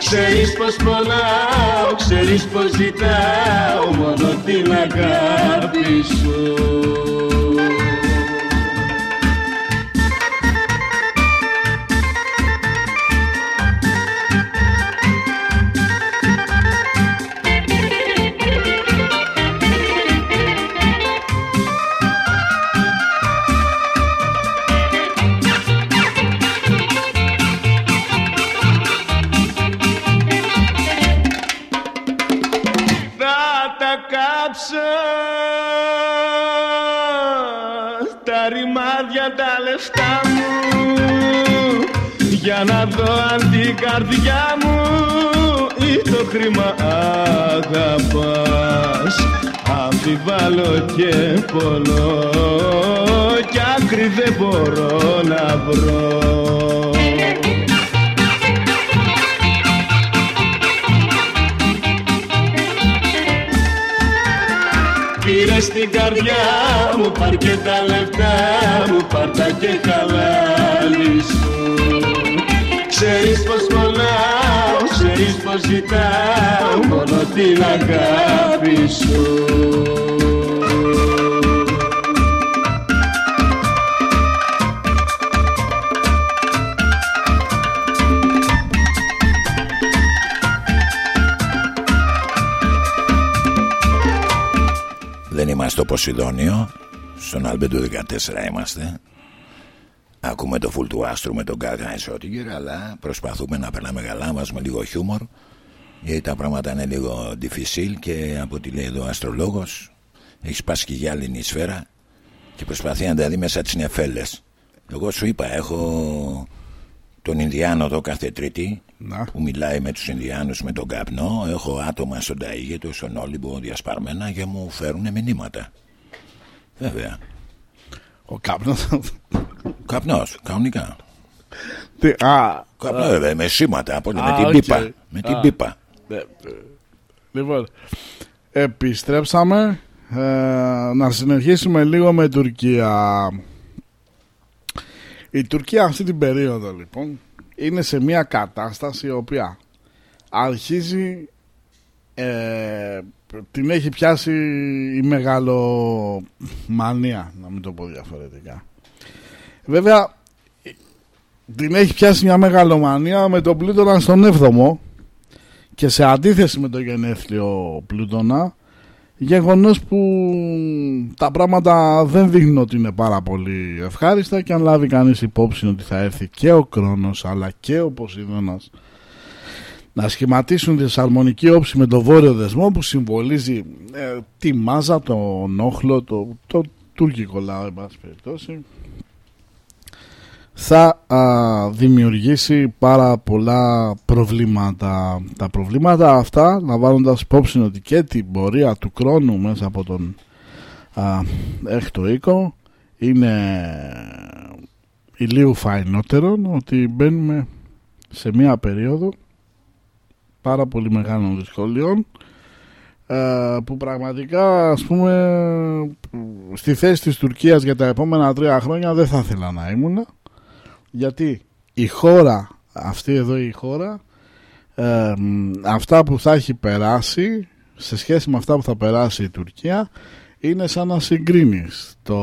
Ξέρεις πως πονάω, ξέρεις πως ζητάω, μόνο την αγάπη σου. Καρδιά μου ή το χρήμα αγαπάς αμφιβάλλω και πονώ κι άκρη δεν μπορώ να βρω Πήρε στην καρδιά μου, πάρ και τα λεφτά μου, πάρ τα και χαλάλι σου. Ξέρεις πως πονάω, ξέρεις πως ζητάω, μόνο την αγάπη σου. Δεν είμαστε στο Ποσειδόνιο Στον Άλμπεντο 14 είμαστε Ακούμε το φουλ του άστρου με τον Γκάγα Εσότιγκερ Αλλά προσπαθούμε να περνάμε καλά μας με λίγο χιούμορ. Γιατί τα πράγματα είναι λίγο difficile Και από ό,τι λέει εδώ ο αστρολόγος Έχει σπάσει και γυάλινη σφαίρα Και προσπαθεί να τα δει μέσα τις νεφέλες. Εγώ σου είπα έχω τον Ινδιάνο εδώ κάθε Τρίτη Να. που μιλάει με τους Ινδιάνους με τον καπνό. Έχω άτομα στον Ταΐγετο, στον Όλυμπο διασπαρμένα και μου φέρουν μηνύματα. Βέβαια Ο κάπνος. καπνός κανονικά Τι, α, καπνός βέβαια με σήματα από, Α, με την οκ. πίπα με την Α. πίπα ε, ε, Λοιπόν, επιστρέψαμε ε, να συνεχίσουμε λίγο με Τουρκία. Η Τουρκία αυτή την περίοδο λοιπόν είναι σε μια κατάσταση η οποία αρχίζει ε, την έχει πιάσει η μεγαλομανία να μην το πω διαφορετικά. Βέβαια την έχει πιάσει μια μεγαλομανία με τον Πλούτονα στον 7ο και σε αντίθεση με το γενέθλιο Πλούτονα γεγονός που τα πράγματα δεν δείχνουν ότι είναι πάρα πολύ ευχάριστα και αν λάβει κανείς υπόψη ότι θα έρθει και ο Κρόνος αλλά και ο Ποσειδώνας να σχηματίσουν τη αρμονική όψη με το βόρειο δεσμό που συμβολίζει ε, τη μάζα, το όχλο, το, το τουρκικό λαό εν πάση περιπτώσει θα α, δημιουργήσει πάρα πολλά προβλήματα. Τα προβλήματα αυτά, λαμβάνοντας υπόψη ότι και την πορεία του χρόνου μέσα από τον α, έκτο οίκο είναι ηλίου φαϊνότερον ότι μπαίνουμε σε μία περίοδο πάρα πολύ μεγάλων δυσκολιών ε, που πραγματικά ας πούμε στη θέση της Τουρκίας για τα επόμενα τρία χρόνια δεν θα ήθελα να ήμουν γιατί η χώρα αυτή εδώ η χώρα ε, μ, αυτά που θα έχει περάσει σε σχέση με αυτά που θα περάσει η Τουρκία είναι σαν να συγκρίνεις το,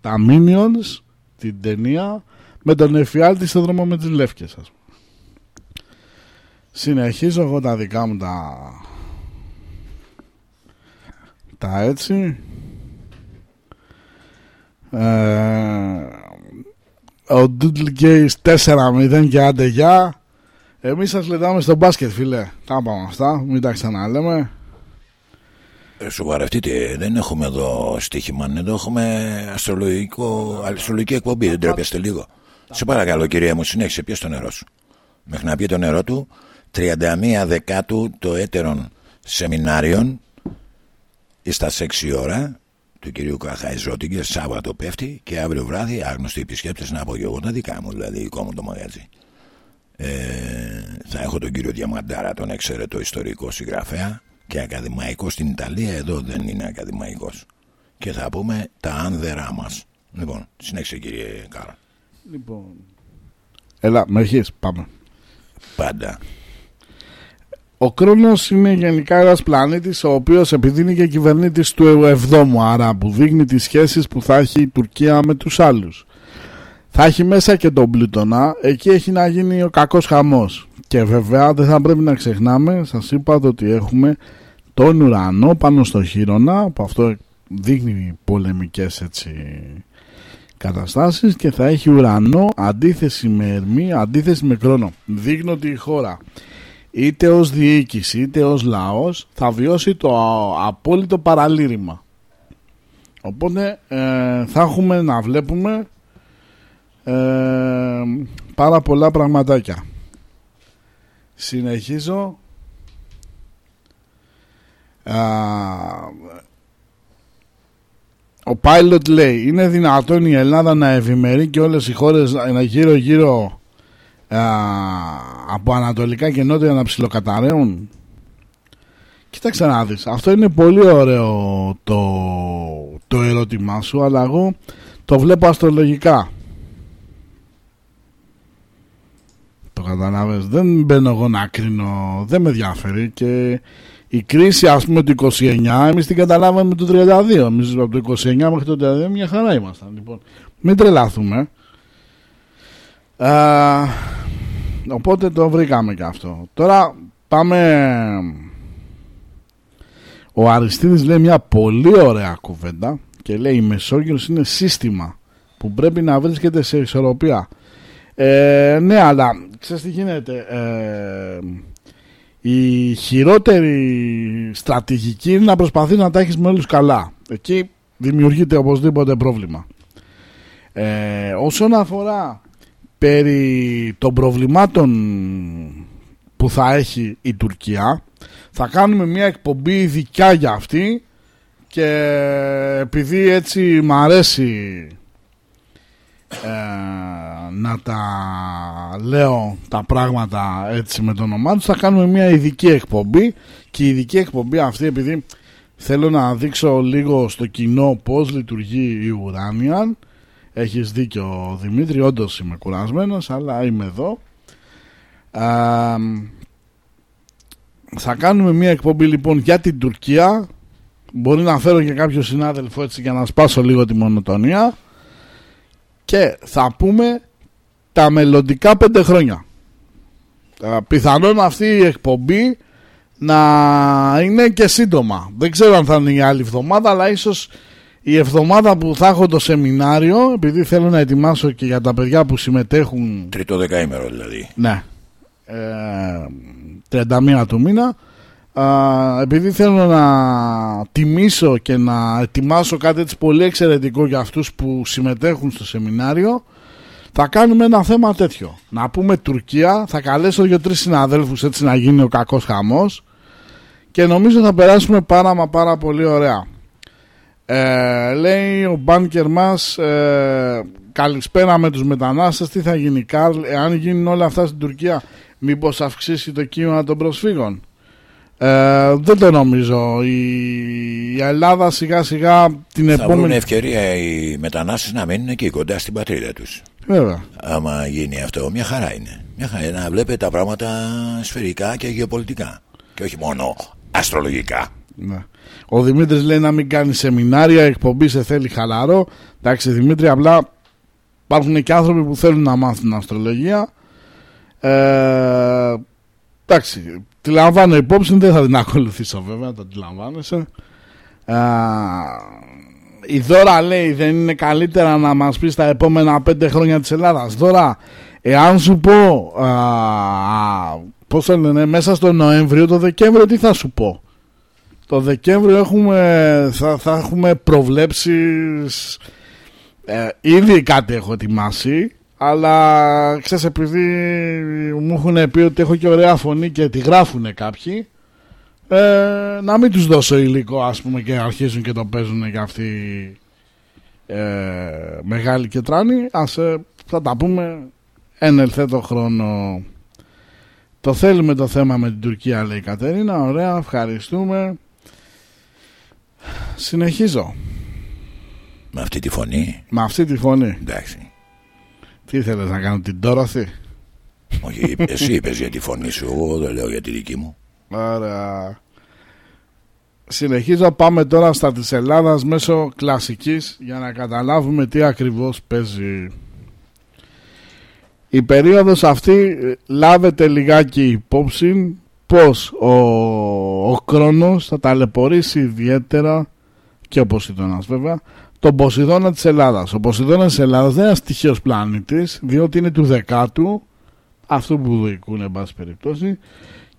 τα Minions την ταινία με τον εφιάλτη στο δρόμο με τις λεύκες ας πούμε. Συνεχίζω εγώ τα δικά μου τα τα έτσι ε, ο Doodle Gaze 4-0 και άντε γεια. Εμείς σας λετάμε στο μπάσκετ φίλε. Τα πάμε αυτά, μην τα ξαναλέμε. Ε, Σοβαρευτείτε, δεν έχουμε εδώ στοίχημα, εδώ έχουμε αστρολογικό, αστρολογική εκπομπή, δεν τρέπεστε λίγο. Σε παρακαλώ κυρία μου, συνέχισε, πιες το νερό σου. Μέχρι να πιει το νερό του, 31 Δεκάτου το έτερον σεμινάριον στα 6 ώρα του κυρίου Καχαϊζότιγκε, Σάββατο πέφτει και αύριο βράδυ άγνωστοι επισκέπτες να πω και εγώ τα δικά μου, δηλαδή δικό μου το μαγαζί. Ε, θα έχω τον κύριο Διαμαντάρα, τον εξαιρετό ιστορικό συγγραφέα και ακαδημαϊκό στην Ιταλία. Εδώ δεν είναι ακαδημαϊκός. Και θα πούμε τα άνδερά μας. Λοιπόν, συνέχισε κύριε Κάρα. Λοιπόν. Έλα, με έχεις, πάμε. Πάντα. Ο Κρόνος είναι γενικά ένας πλανήτης ο οποίος επειδή είναι και κυβερνήτης του 7ου άρα που δείχνει τις σχέσεις που θα έχει η Τουρκία με τους άλλους. Θα έχει μέσα και τον Πλούτονα, εκεί έχει να γίνει ο κακός χαμός. Και βέβαια δεν θα πρέπει να ξεχνάμε, σας είπα ότι έχουμε τον ουρανό πάνω στο χείρονα, που αυτό δείχνει πολεμικές έτσι καταστάσεις και θα έχει ουρανό αντίθεση με Ερμή, αντίθεση με Κρόνο. Δείχνει ότι η χώρα είτε ως διοίκηση είτε ως λαός θα βιώσει το α- απόλυτο παραλήρημα. Οπότε ε, θα έχουμε να βλέπουμε ε, πάρα πολλά πραγματάκια. Συνεχίζω. Α, ο Pilot λέει είναι δυνατόν η Ελλάδα να ευημερεί και όλες οι χώρες να γύρω γύρω α, από ανατολικά και νότια να ψιλοκαταραίουν. Κοίταξε να δεις. Αυτό είναι πολύ ωραίο το, το ερώτημά σου Αλλά εγώ το βλέπω αστρολογικά. Το καταλάβες. Δεν μπαίνω εγώ να κρίνω. Δεν με ενδιαφέρει. Και η κρίση ας πούμε του 29 Εμείς την καταλάβαμε το 32 Εμείς από το 29 μέχρι το 32 μια χαρά ήμασταν. Λοιπόν. Μην τρελαθούμε Α, Οπότε το βρήκαμε και αυτό Τώρα πάμε Ο Αριστίδης λέει μια πολύ ωραία κουβέντα Και λέει η Μεσόγειος είναι σύστημα Που πρέπει να βρίσκεται σε ισορροπία ε, ναι, αλλά ξέρεις τι γίνεται. Ε, η χειρότερη στρατηγική είναι να προσπαθεί να τα έχεις με όλους καλά. Εκεί δημιουργείται οπωσδήποτε πρόβλημα. Ε, όσον αφορά περί των προβλημάτων που θα έχει η Τουρκία. Θα κάνουμε μια εκπομπή ειδικά για αυτή και επειδή έτσι μ' αρέσει ε, να τα λέω τα πράγματα έτσι με το όνομά τους θα κάνουμε μια ειδική εκπομπή και η ειδική εκπομπή αυτή επειδή θέλω να δείξω λίγο στο κοινό πως λειτουργεί η Ουράνιαν έχεις δίκιο Δημήτρη όντως είμαι κουρασμένος αλλά είμαι εδώ Α, θα κάνουμε μια εκπομπή λοιπόν για την Τουρκία μπορεί να φέρω και κάποιο συνάδελφο έτσι για να σπάσω λίγο τη μονοτονία και θα πούμε τα μελλοντικά πέντε χρόνια. Α, πιθανόν αυτή η εκπομπή να είναι και σύντομα. Δεν ξέρω αν θα είναι η άλλη εβδομάδα, αλλά ίσως η εβδομάδα που θα έχω το σεμινάριο, επειδή θέλω να ετοιμάσω και για τα παιδιά που συμμετέχουν Τρίτο δεκαήμερο δηλαδή. ναι. Ε, 31 του μήνα. Α, επειδή θέλω να τιμήσω και να ετοιμάσω κάτι έτσι πολύ εξαιρετικό για αυτούς που συμμετέχουν στο σεμινάριο θα κάνουμε ένα θέμα τέτοιο. Να πούμε Τουρκία, θα καλέσω δύο-τρεις συναδέλφους έτσι να γίνει ο κακός χαμός και νομίζω θα περάσουμε πάρα μα πάρα πολύ ωραία. Ε, λέει ο μπάνκερ μας ε, καλησπέρα με τους μετανάστες τι θα γίνει Καρλ εάν γίνουν όλα αυτά στην Τουρκία μήπως αυξήσει το κύμα των προσφύγων; Ε, δεν το νομίζω η, η Ελλάδα σιγά σιγά την Θα βρουν επόμενη ευκαιρία οι μετανάστες να μείνουν εκεί κοντά στην πατρίδα τους. βέβαια Άμα γίνει αυτό, μια χαρά είναι. Μια χαρά είναι να βλέπετε τα πράγματα σφαιρικά και γεωπολιτικά. Και όχι μόνο αστρολογικά. Ναι. Ο Δημήτρης λέει να μην κάνει σεμινάρια, εκπομπή σε θέλει χαλαρό. Εντάξει, Δημήτρη, απλά υπάρχουν και άνθρωποι που θέλουν να μάθουν αστρολογία. Ε, εντάξει, τη λαμβάνω υπόψη, δεν θα την <laughs> ακολουθήσω βέβαια, το αντιλαμβάνεσαι. Ε, η Δώρα λέει δεν είναι καλύτερα να μας πεις τα επόμενα πέντε χρόνια της Ελλάδας. Δώρα, εάν σου πω, α, α, πώς το λένε, μέσα στο Νοέμβριο, το Δεκέμβριο, τι θα σου πω; Το Το Δεκέμβριο έχουμε, θα, θα έχουμε προβλέψεις. Ε, Ήδη κάτι έχω ετοιμάσει Αλλά ξέρεις επειδή μου έχουν πει ότι έχω και ωραία φωνή Και τη γράφουν κάποιοι ε, Να μην τους δώσω υλικό ας πούμε Και αρχίζουν και το παίζουν και αυτοί ε, Μεγάλοι και τράνοι. Ας ε, θα τα πούμε. Εν ελθέτω χρόνο. Το θέλουμε το θέμα με την Τουρκία λέει η Κατερίνα. Ωραία ευχαριστούμε Συνεχίζω Με αυτή τη φωνή; Με αυτή τη φωνή Εντάξει. Τι ήθελες να κάνω την τόραθη Όχι, εσύ είπες για τη φωνή σου. Εγώ δεν λέω για τη δική μου. Ωραία Συνεχίζω πάμε τώρα στα της Ελλάδας μέσω κλασικής για να καταλάβουμε τι ακριβώς παίζει. Η περίοδος αυτή ε, λάβετε λιγάκι υπόψη πως ο, ο Κρόνος θα ταλαιπωρήσει ιδιαίτερα και ο Ποσειδώνας βέβαια τον Ποσειδώνα της Ελλάδας. Ο Ποσειδώνας της Ελλάδας δεν είναι ένας τυχαίος πλανήτης διότι είναι του δεκάτου αυτού που δικούν εν πάση περιπτώσει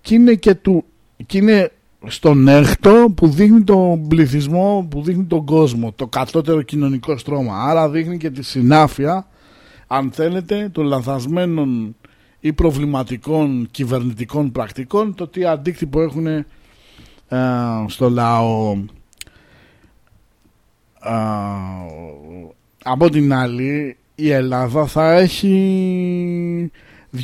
και είναι και του και είναι στον έκτο που δείχνει τον πληθυσμό, που δείχνει τον κόσμο, το κατώτερο κοινωνικό στρώμα. Άρα δείχνει και τη συνάφεια, αν θέλετε, των λανθασμένων ή προβληματικών κυβερνητικών πρακτικών, το τι αντίκτυπο έχουν ε, στο λαό. Ε, από την άλλη, η Ελλάδα θα έχει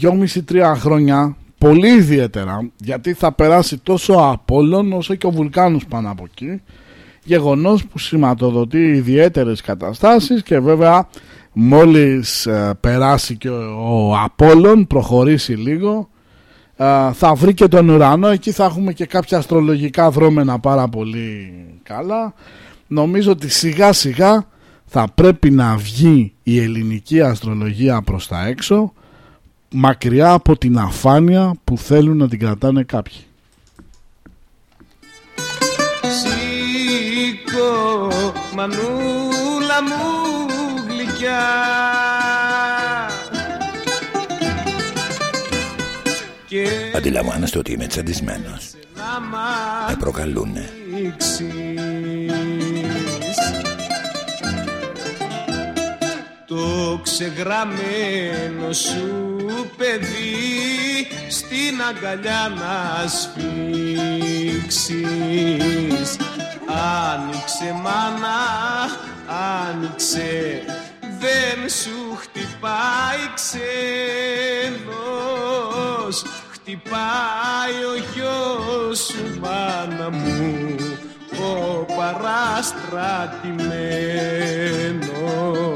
2,5-3 χρόνια πολύ ιδιαίτερα γιατί θα περάσει τόσο ο Απόλλων όσο και ο Βουλκάνος πάνω από εκεί γεγονός που σηματοδοτεί ιδιαίτερες καταστάσεις και βέβαια μόλις ε, περάσει και ο, ο Απόλλων προχωρήσει λίγο ε, θα βρει και τον ουρανό. Εκεί θα έχουμε και κάποια αστρολογικά δρόμενα πάρα πολύ καλά. Νομίζω ότι σιγά σιγά θα πρέπει να βγει η ελληνική αστρολογία προς τα έξω μακριά από την αφάνεια που θέλουν να την κρατάνε κάποιοι. Σήκω μανούλα μου γλυκιά και Αντιλαμβάνεστε ότι είμαι τσαντισμένος. να Με προκαλούνε. μ' Το ξεγραμμένο σου παιδί στην αγκαλιά να σφίξεις Άνοιξε μάνα, άνοιξε δεν σου χτυπάει ξένος. Χτυπάει ο γιος σου μάνα μου ο παραστρατημένος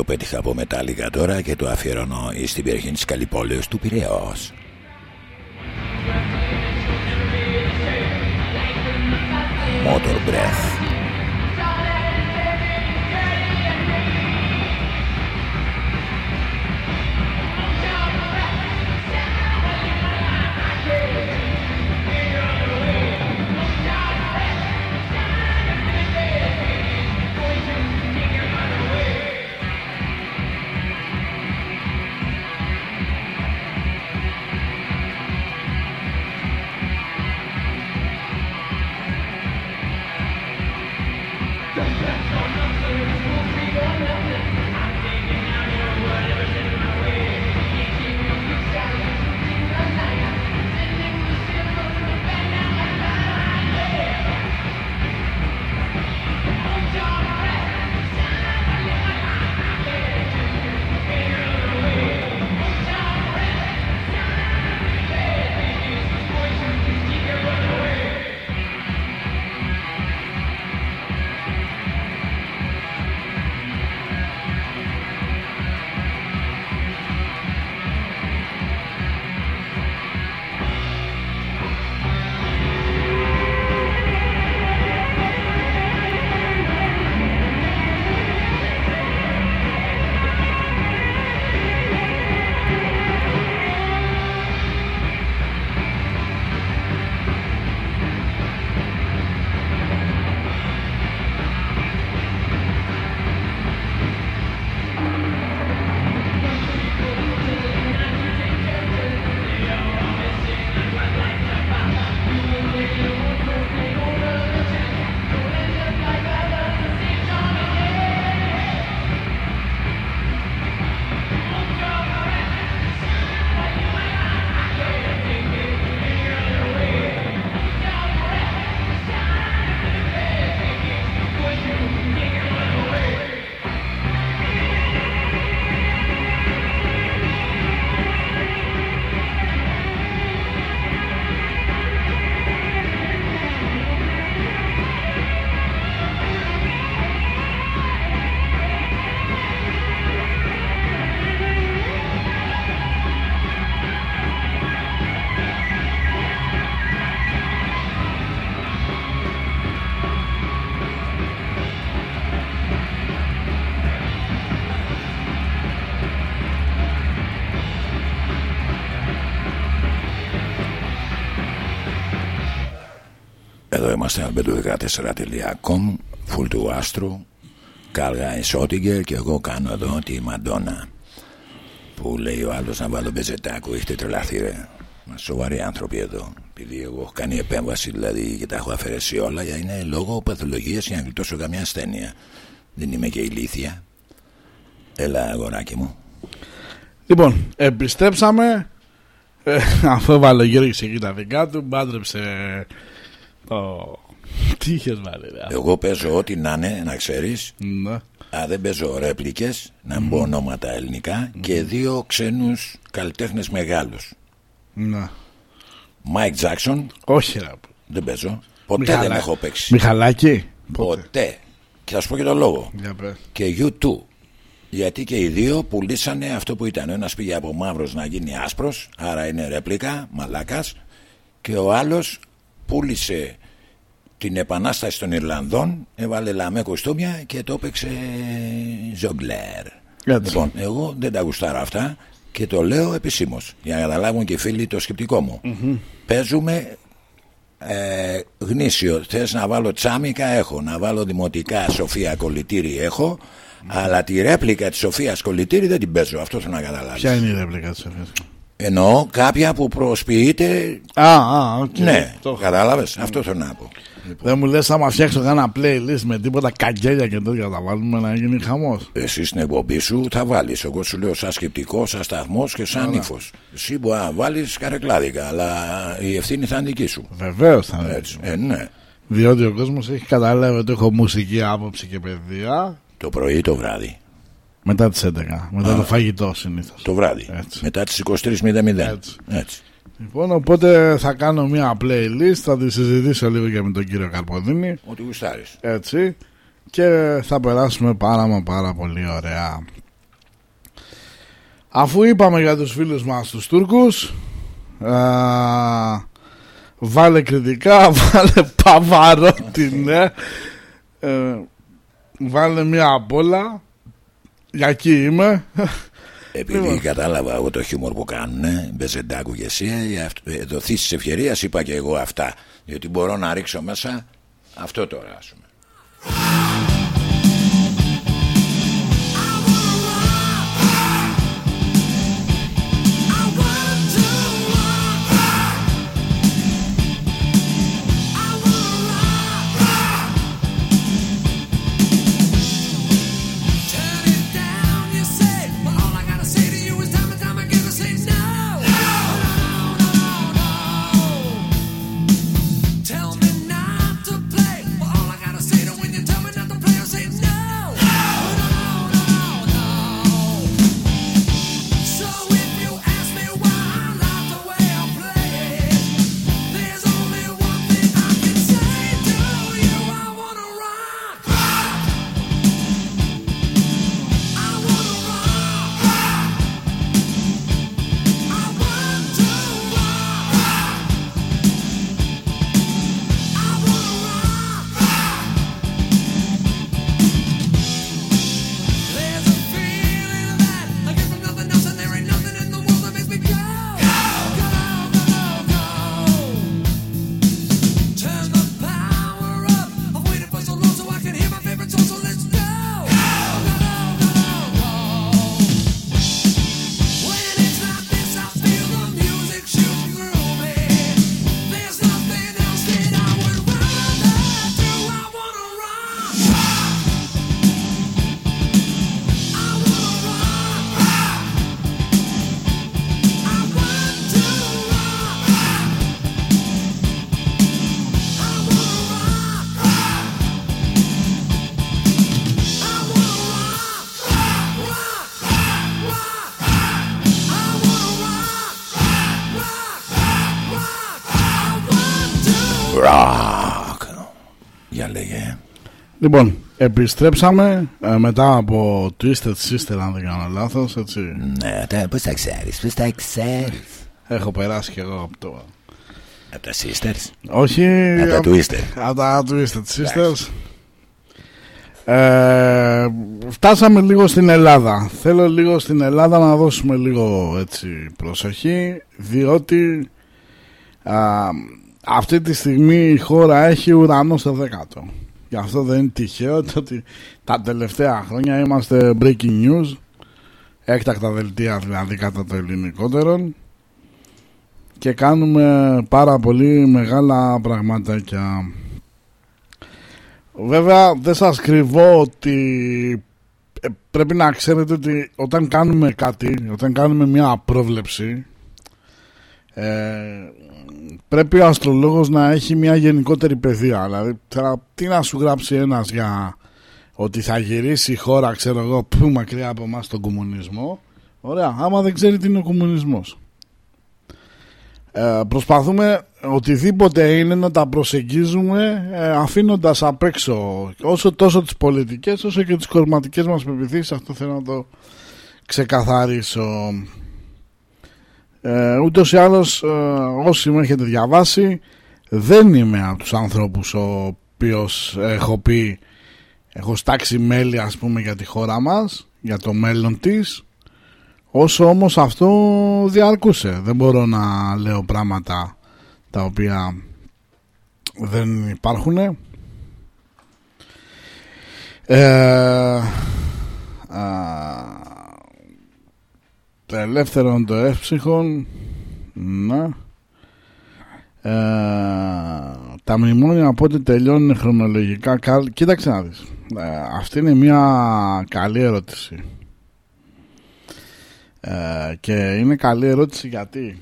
το πέτυχα από μετάλλικα τώρα και το αφιερώνω στην περιοχή της Καλυπόλεως του Πειραιώς. Motor Breath Είμαστε albedo14.com Φουλ του άστρου Κάλγα και εγώ κάνω εδώ τη Μαντόνα Που λέει ο άλλος να βάλω μπεζετάκο Έχετε τρελαθεί ρε Σοβαροί άνθρωποι εδώ Επειδή εγώ κάνει επέμβαση δηλαδή και τα έχω αφαιρέσει όλα Είναι λόγω παθολογίας για να γλιτώσω καμιά ασθένεια. Δεν είμαι και ηλίθια. Έλα αγοράκι μου. Λοιπόν, επιστρέψαμε. Ε, <laughs> αφού έβαλε ο τα δικά του, μπάντρεψε το. Τι είχες βάλει, ρε. εγώ παίζω ό,τι να είναι να ξέρεις Ναι. Α, δεν παίζω ρέπλικες, να μπω ονόματα ελληνικά και δύο ξένους καλλιτέχνες μεγάλους. ναι. Μάικ Τζάξον, Όχι, ρε. δεν παίζω. Ποτέ Μιχαλά- δεν έχω παίξει. Μιχαλάκη; Πότε. Ποτέ. Και θα σου πω και τον λόγο. Για πες. Και U2. Γιατί και οι δύο πουλήσανε αυτό που ήταν. Ο ένας πήγε από μαύρος να γίνει άσπρος, άρα είναι ρέπλικα, μαλάκας. Και ο άλλος πούλησε την επανάσταση των Ιρλανδών, έβαλε λαμέ κοστούμια και το έπαιξε ζογκλέρ. Έτσι. Λοιπόν, εγώ δεν τα γουστάρω αυτά και το λέω επισήμως για να καταλάβουν και οι φίλοι το σκεπτικό μου. Παίζουμε ε, γνήσιο. Θες να βάλω τσάμικα, έχω. Να βάλω δημοτικά Σοφία Κολλητήρη, έχω. Αλλά τη ρέπλικα της Σοφίας Κολλητήρη δεν την παίζω. Αυτό θέλω να καταλάβεις. Ποια είναι η ρέπλικα της Σοφίας. Εννοώ κάποια που προσποιείται. Α, α, οκ. Ναι, Το είχα. κατάλαβες. Αυτό θέλω να πω. Δεν μου λες άμα φτιάξω ένα playlist με τίποτα καγκέλια και τέτοια θα βάλουμε να γίνει χαμός Εσύ στην εκπομπή σου θα βάλεις. Εγώ σου λέω σαν σκεπτικό, σαν σταθμός και σαν ύφος. Εσύ μπορεί να βάλεις καρεκλάδικα, αλλά η ευθύνη θα είναι δική σου. Βεβαίως θα είναι Έτσι. Ε, ναι. Διότι ο κόσμος έχει καταλάβει ότι έχω μουσική άποψη και παιδεία Το πρωί ή το βράδυ. Μετά τις 11 Μετά Α. το φαγητό συνήθως Το βράδυ. Έτσι. Μετά τις 23.00. Έτσι. Έτσι. Λοιπόν οπότε θα κάνω μια playlist Θα τη συζητήσω λίγο και με τον κύριο Καρποδίνη. Ό,τι γουστάρεις. Έτσι. Και θα περάσουμε πάρα μα πάρα πολύ ωραία. Αφού είπαμε για τους φίλους μας τους Τούρκους α, Βάλε κριτικά <laughs> Βάλε παβαρότη ναι. Ε, Βάλε μια απ' όλα. Για εκεί είμαι Επειδή Λοιπόν. κατάλαβα εγώ το χιούμορ που κάνουν, Μπεζεντάκου και εσύ, ε, αυτ- ε, δοθείς της ευκαιρίας είπα και εγώ αυτά. Διότι μπορώ να ρίξω μέσα αυτό τώρα, ας πούμε. Επιστρέψαμε ε, Μετά από Twisted Sister αν δεν κάνω λάθος έτσι. Ναι, τα, πώς τα ξέρεις, πώς τα ξέρεις. Έχω περάσει και εγώ από το Από τα sisters, Όχι από τα από- twister. Από τα Twisted Sisters ε, Φτάσαμε λίγο στην Ελλάδα Θέλω λίγο στην Ελλάδα να δώσουμε λίγο έτσι προσοχή Διότι α, αυτή τη στιγμή η χώρα έχει ουρανό στο δέκατο Γι' αυτό δεν είναι τυχαίο το ότι τα τελευταία χρόνια είμαστε breaking news, έκτακτα δελτία δηλαδή κατά το ελληνικότερον και κάνουμε πάρα πολύ μεγάλα πραγματάκια. Βέβαια δεν σας κρυβώ ότι ε, πρέπει να ξέρετε ότι όταν κάνουμε κάτι, όταν κάνουμε μια πρόβλεψη ε, πρέπει ο αστρολόγος να έχει μια γενικότερη παιδεία. Δηλαδή τώρα, τι να σου γράψει ένας για ότι θα γυρίσει η χώρα ξέρω εγώ που μακριά από εμάς τον κομμουνισμό. Ωραία άμα δεν ξέρει τι είναι ο κομμουνισμός. Ε, προσπαθούμε οτιδήποτε είναι να τα προσεγγίζουμε ε, αφήνοντας απ' έξω όσο τόσο τις πολιτικές όσο και τις κορματικές μας πεπιθήσεις. Αυτό θέλω να το ξεκαθαρίσω ε, ούτως ή άλλως ε, όσοι με έχετε διαβάσει δεν είμαι από τους ανθρώπους ο οποίος έχω πει έχω στάξει μέλη ας πούμε για τη χώρα μας για το μέλλον της. Όσο όμως αυτό διαρκούσε. Δεν μπορώ να λέω πράγματα τα οποία δεν υπάρχουν ε, το ελεύθερο το εύψυχον ναι ε, τα μνημόνια πότε τελειώνουν χρονολογικά κοίταξε να δεις. Ε, αυτή είναι μια καλή ερώτηση. Ε, και είναι καλή ερώτηση γιατί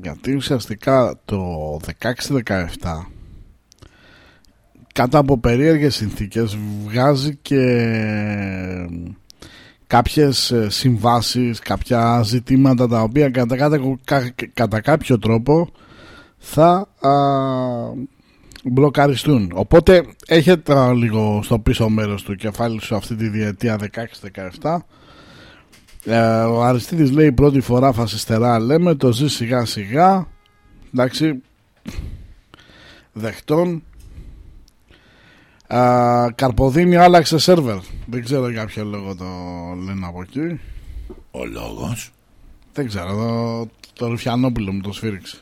γιατί ουσιαστικά το 16-17 κάτω από περίεργες συνθήκες βγάζει και κάποιες ε, συμβάσεις, κάποια ζητήματα τα οποία κατά, κατά, κατά κάποιο τρόπο θα α, μπλοκαριστούν. Οπότε έχετε λίγο στο πίσω μέρος του κεφάλι σου αυτή τη διετία 16-17 ε, ο Αριστίδης λέει πρώτη φορά φασιστερά λέμε το ζει σιγά σιγά εντάξει δεχτών ε, Καρποδίνη άλλαξε σερβερ δεν ξέρω για ποιο λόγο το λένε από εκεί Ο λόγος; Δεν ξέρω το, το Ρουφιανόπουλο μου το σφύριξε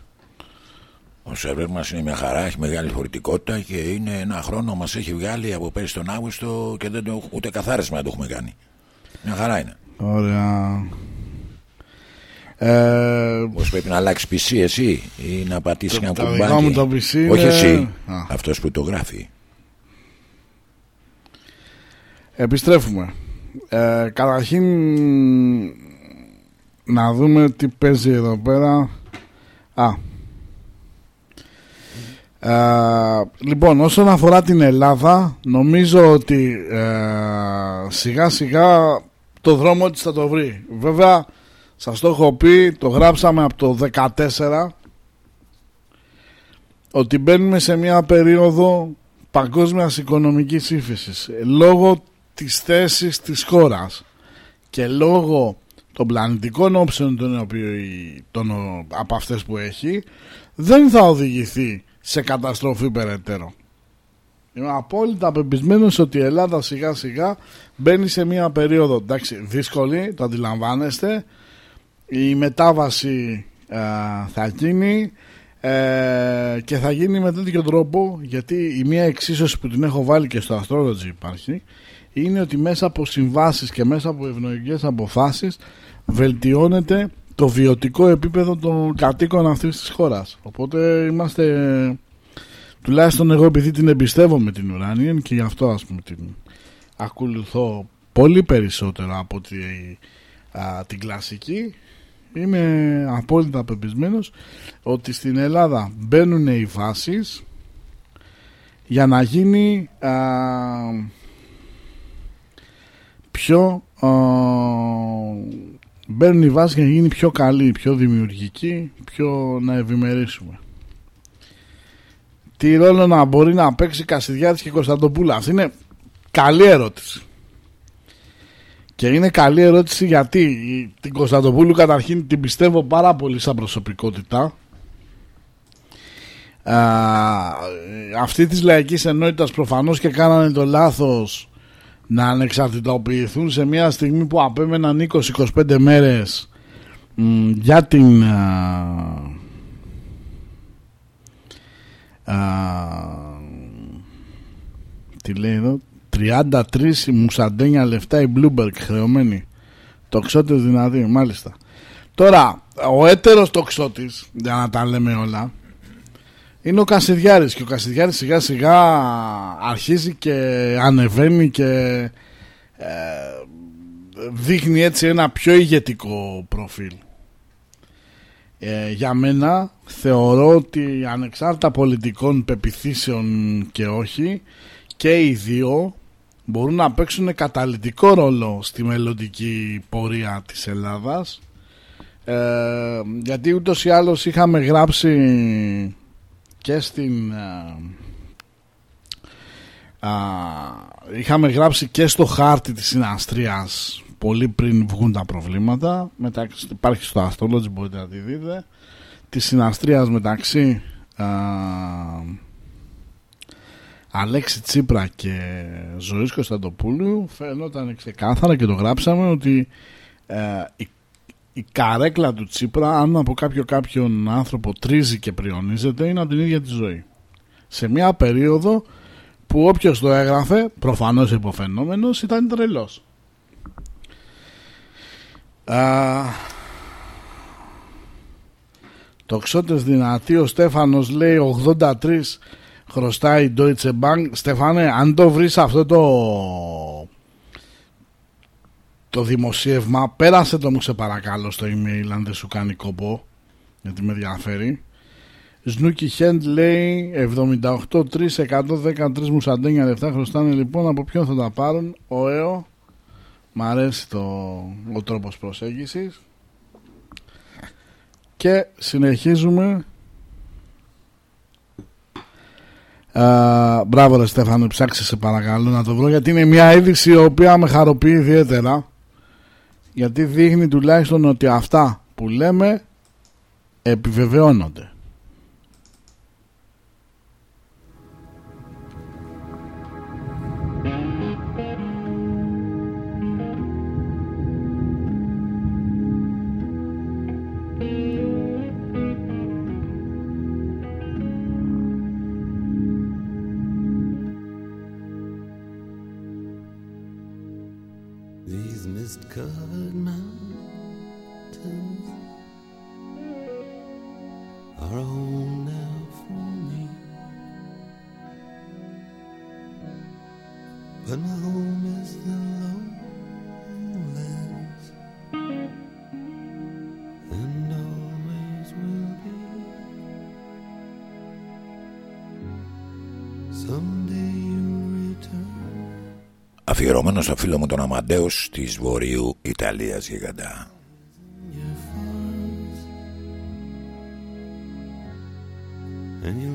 Ο σερβέρ μας είναι μια χαρά, έχει μεγάλη φορητικότητα και είναι ένα χρόνο μας έχει βγάλει από πέρυσι τον Αύγουστο και δεν το, ούτε καθάρισμα δεν το έχουμε κάνει. Μια χαρά είναι. Ωραία ε, Πώς πρέπει να αλλάξει PC εσύ ή να πατήσεις Το- ένα το κουμπάκι; δικό μου το PC είναι- Όχι εσύ, Α. αυτός που το γράφει. Επιστρέφουμε. Ε, Καταρχήν Να δούμε τι παίζει εδώ πέρα. Α. Ε, Λοιπόν όσον αφορά την Ελλάδα Νομίζω ότι ε, Σιγά σιγά Το δρόμο της θα το βρει. Βέβαια σας το έχω πει Το γράψαμε από το 14 Ότι μπαίνουμε σε μια περίοδο Παγκόσμιας οικονομικής ύφεσης. Ε, Λόγω της θέσης της χώρας. Και λόγω των πλανητικών όψεων των οποίοι, των, από αυτές που έχει δεν θα οδηγηθεί σε καταστροφή περαιτέρω. Είμαι απόλυτα πεπισμένος ότι η Ελλάδα σιγά σιγά μπαίνει σε μια περίοδο. Εντάξει, δύσκολη, το αντιλαμβάνεστε. Η μετάβαση ε, θα γίνει ε, και θα γίνει με τέτοιο τρόπο γιατί η μία εξίσωση που την έχω βάλει και στο Astrology υπάρχει είναι ότι μέσα από συμβάσεις και μέσα από ευνοϊκές αποφάσεις βελτιώνεται το βιωτικό επίπεδο των κατοίκων αυτής της χώρας. Οπότε είμαστε, τουλάχιστον εγώ επειδή την εμπιστεύομαι την Ουράνιεν και γι' αυτό ας πούμε την ακολουθώ πολύ περισσότερο από τη, α, την κλασική είμαι απόλυτα πεπισμένος ότι στην Ελλάδα μπαίνουν οι βάσεις για να γίνει α, πιο α, μπαίνουν οι βάσεις για να γίνει πιο καλή, πιο δημιουργική, πιο να ευημερίσουμε. Τι ρόλο να μπορεί να παίξει Κασιδιάρης και Κωνσταντοπούλα. Αυτή είναι καλή ερώτηση. Και είναι καλή ερώτηση γιατί η- την Κωνσταντοπούλου καταρχήν την πιστεύω πάρα πολύ σαν προσωπικότητα. Α, αυτή της λαϊκής ενότητας προφανώς και κάνανε το λάθος να ανεξαρτητοποιηθούν σε μια στιγμή που απέμεναν 20-25 μέρες μ, για την α, α, Τι λέει εδώ 33 η μουσαντένια λεφτά η Bloomberg χρεωμένη. Τοξότης δυνατή μάλιστα. Τώρα ο έτερος τοξότης Για να τα λέμε όλα είναι ο Κασιδιάρης και ο Κασιδιάρης σιγά σιγά αρχίζει και ανεβαίνει και ε, δείχνει έτσι ένα πιο ηγετικό προφίλ. Ε, για μένα θεωρώ ότι ανεξάρτητα πολιτικών πεπιθήσεων και όχι και οι δύο μπορούν να παίξουν καταλητικό ρόλο στη μελλοντική πορεία της Ελλάδας ε, γιατί ούτως ή άλλως είχαμε γράψει και στην α, είχαμε γράψει και στο χάρτη της συναστρίας πολύ πριν βγουν τα προβλήματα. Μεταξύ, υπάρχει στο Astrology μπορείτε να τη δείτε. Της συναστρίας μεταξύ α, Αλέξη Τσίπρα και Ζωής Κωνσταντοπούλου φαίνονταν ξεκάθαρα και το γράψαμε ότι ε, η η καρέκλα του Τσίπρα, αν από κάποιο κάποιον άνθρωπο τρίζει και πριονίζεται, είναι από την ίδια τη ζωή. Σε μια περίοδο που όποιος το έγραφε, προφανώς υποφαινόμενος, ήταν τρελός. Α, το ξώτες δυνατή, ο Στέφανος λέει 83 χρωστάει η Deutsche Bank. Στέφανε, αν το βρεις αυτό το το δημοσίευμα. Πέρασε το μου σε παρακαλώ στο email αν δεν σου κάνει κόπο γιατί με ενδιαφέρει Σνούκι Χέντ λέει 78-3-113 μουσαντένια λεφτά χρωστάνε. Λοιπόν από ποιον θα τα πάρουν; Ο ΕΟ μ' αρέσει το, ο τρόπος προσέγγισης. Και συνεχίζουμε. Uh, μπράβο ρε Στέφανο ψάξε σε παρακαλώ να το βρω γιατί είναι μια είδηση η οποία με χαροποιεί ιδιαίτερα γιατί δείχνει τουλάχιστον ότι αυτά που λέμε επιβεβαιώνονται. Αφιερωμένο στο φίλο μου τον Αμαντέους της Βορείου Ιταλίας γιγαντά. And you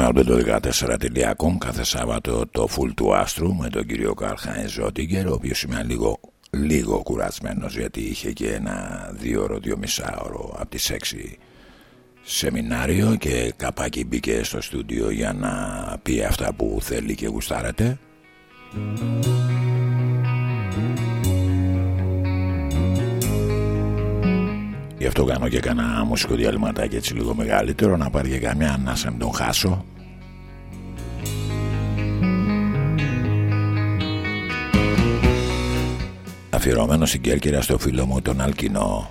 Έχουμε audio14.com κάθε Σάββατο το full του άστρου με τον κύριο Καρχάιν Ζότιγκερ, ο οποίος είμαι λίγο, λίγο κουρασμένος γιατί είχε και ένα δύο ώρο, δύο μισάωρο από τις 6 σεμινάριο και καπάκι μπήκε στο στούντιο για να πει αυτά που θέλει και γουστάρετε. το κάνω και κανένα μουσικό διαλυματάκι έτσι λίγο μεγαλύτερο να πάρει και καμιά να μην τον χάσω. Αφιερωμένο στην Κέρκυρα στο φίλο μου τον Αλκινό.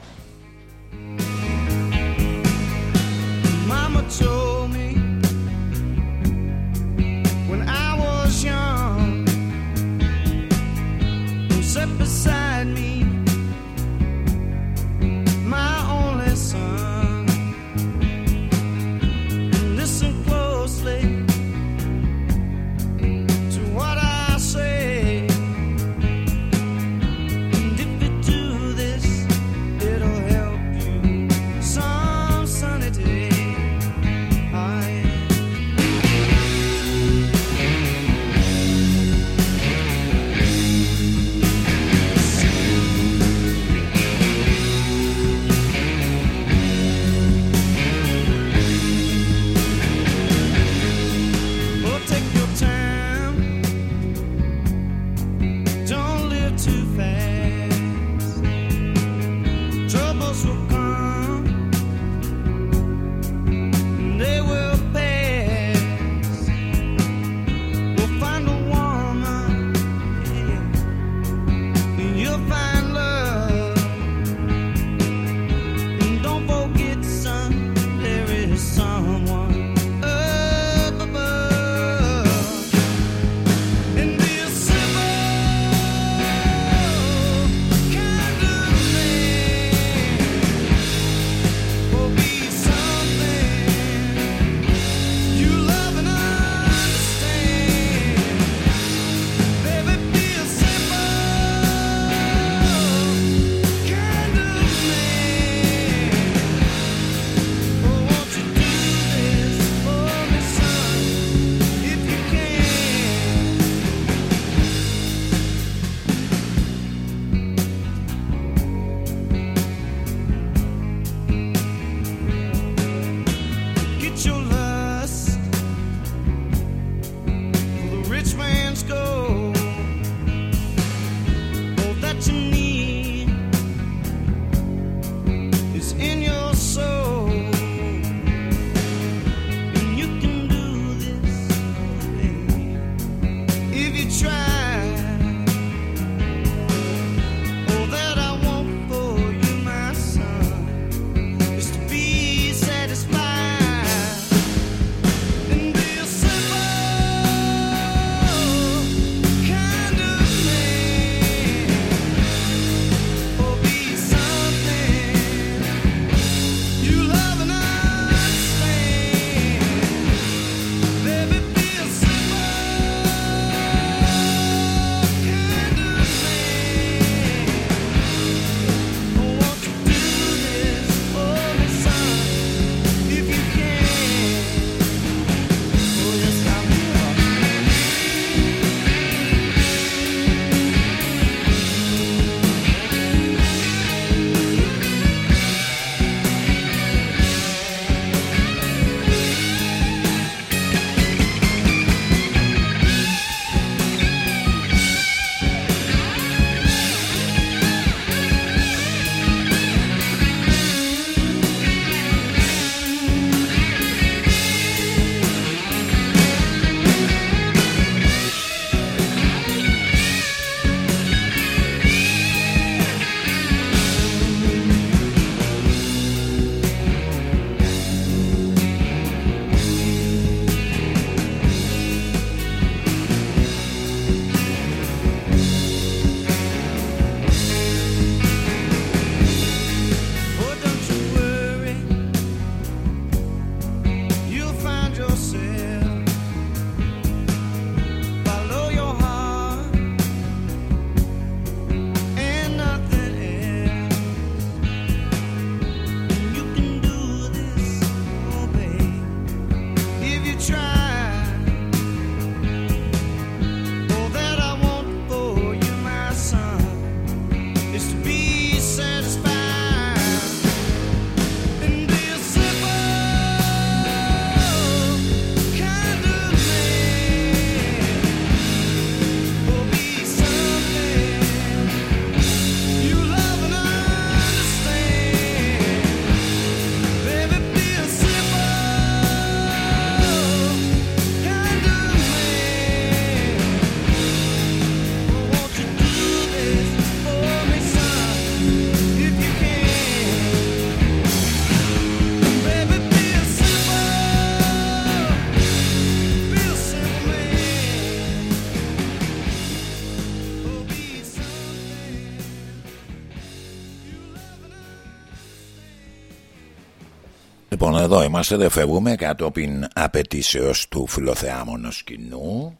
Εδώ είμαστε, δεν φεύγουμε κατόπιν απαιτήσεως του φιλοθεάμονος κοινού.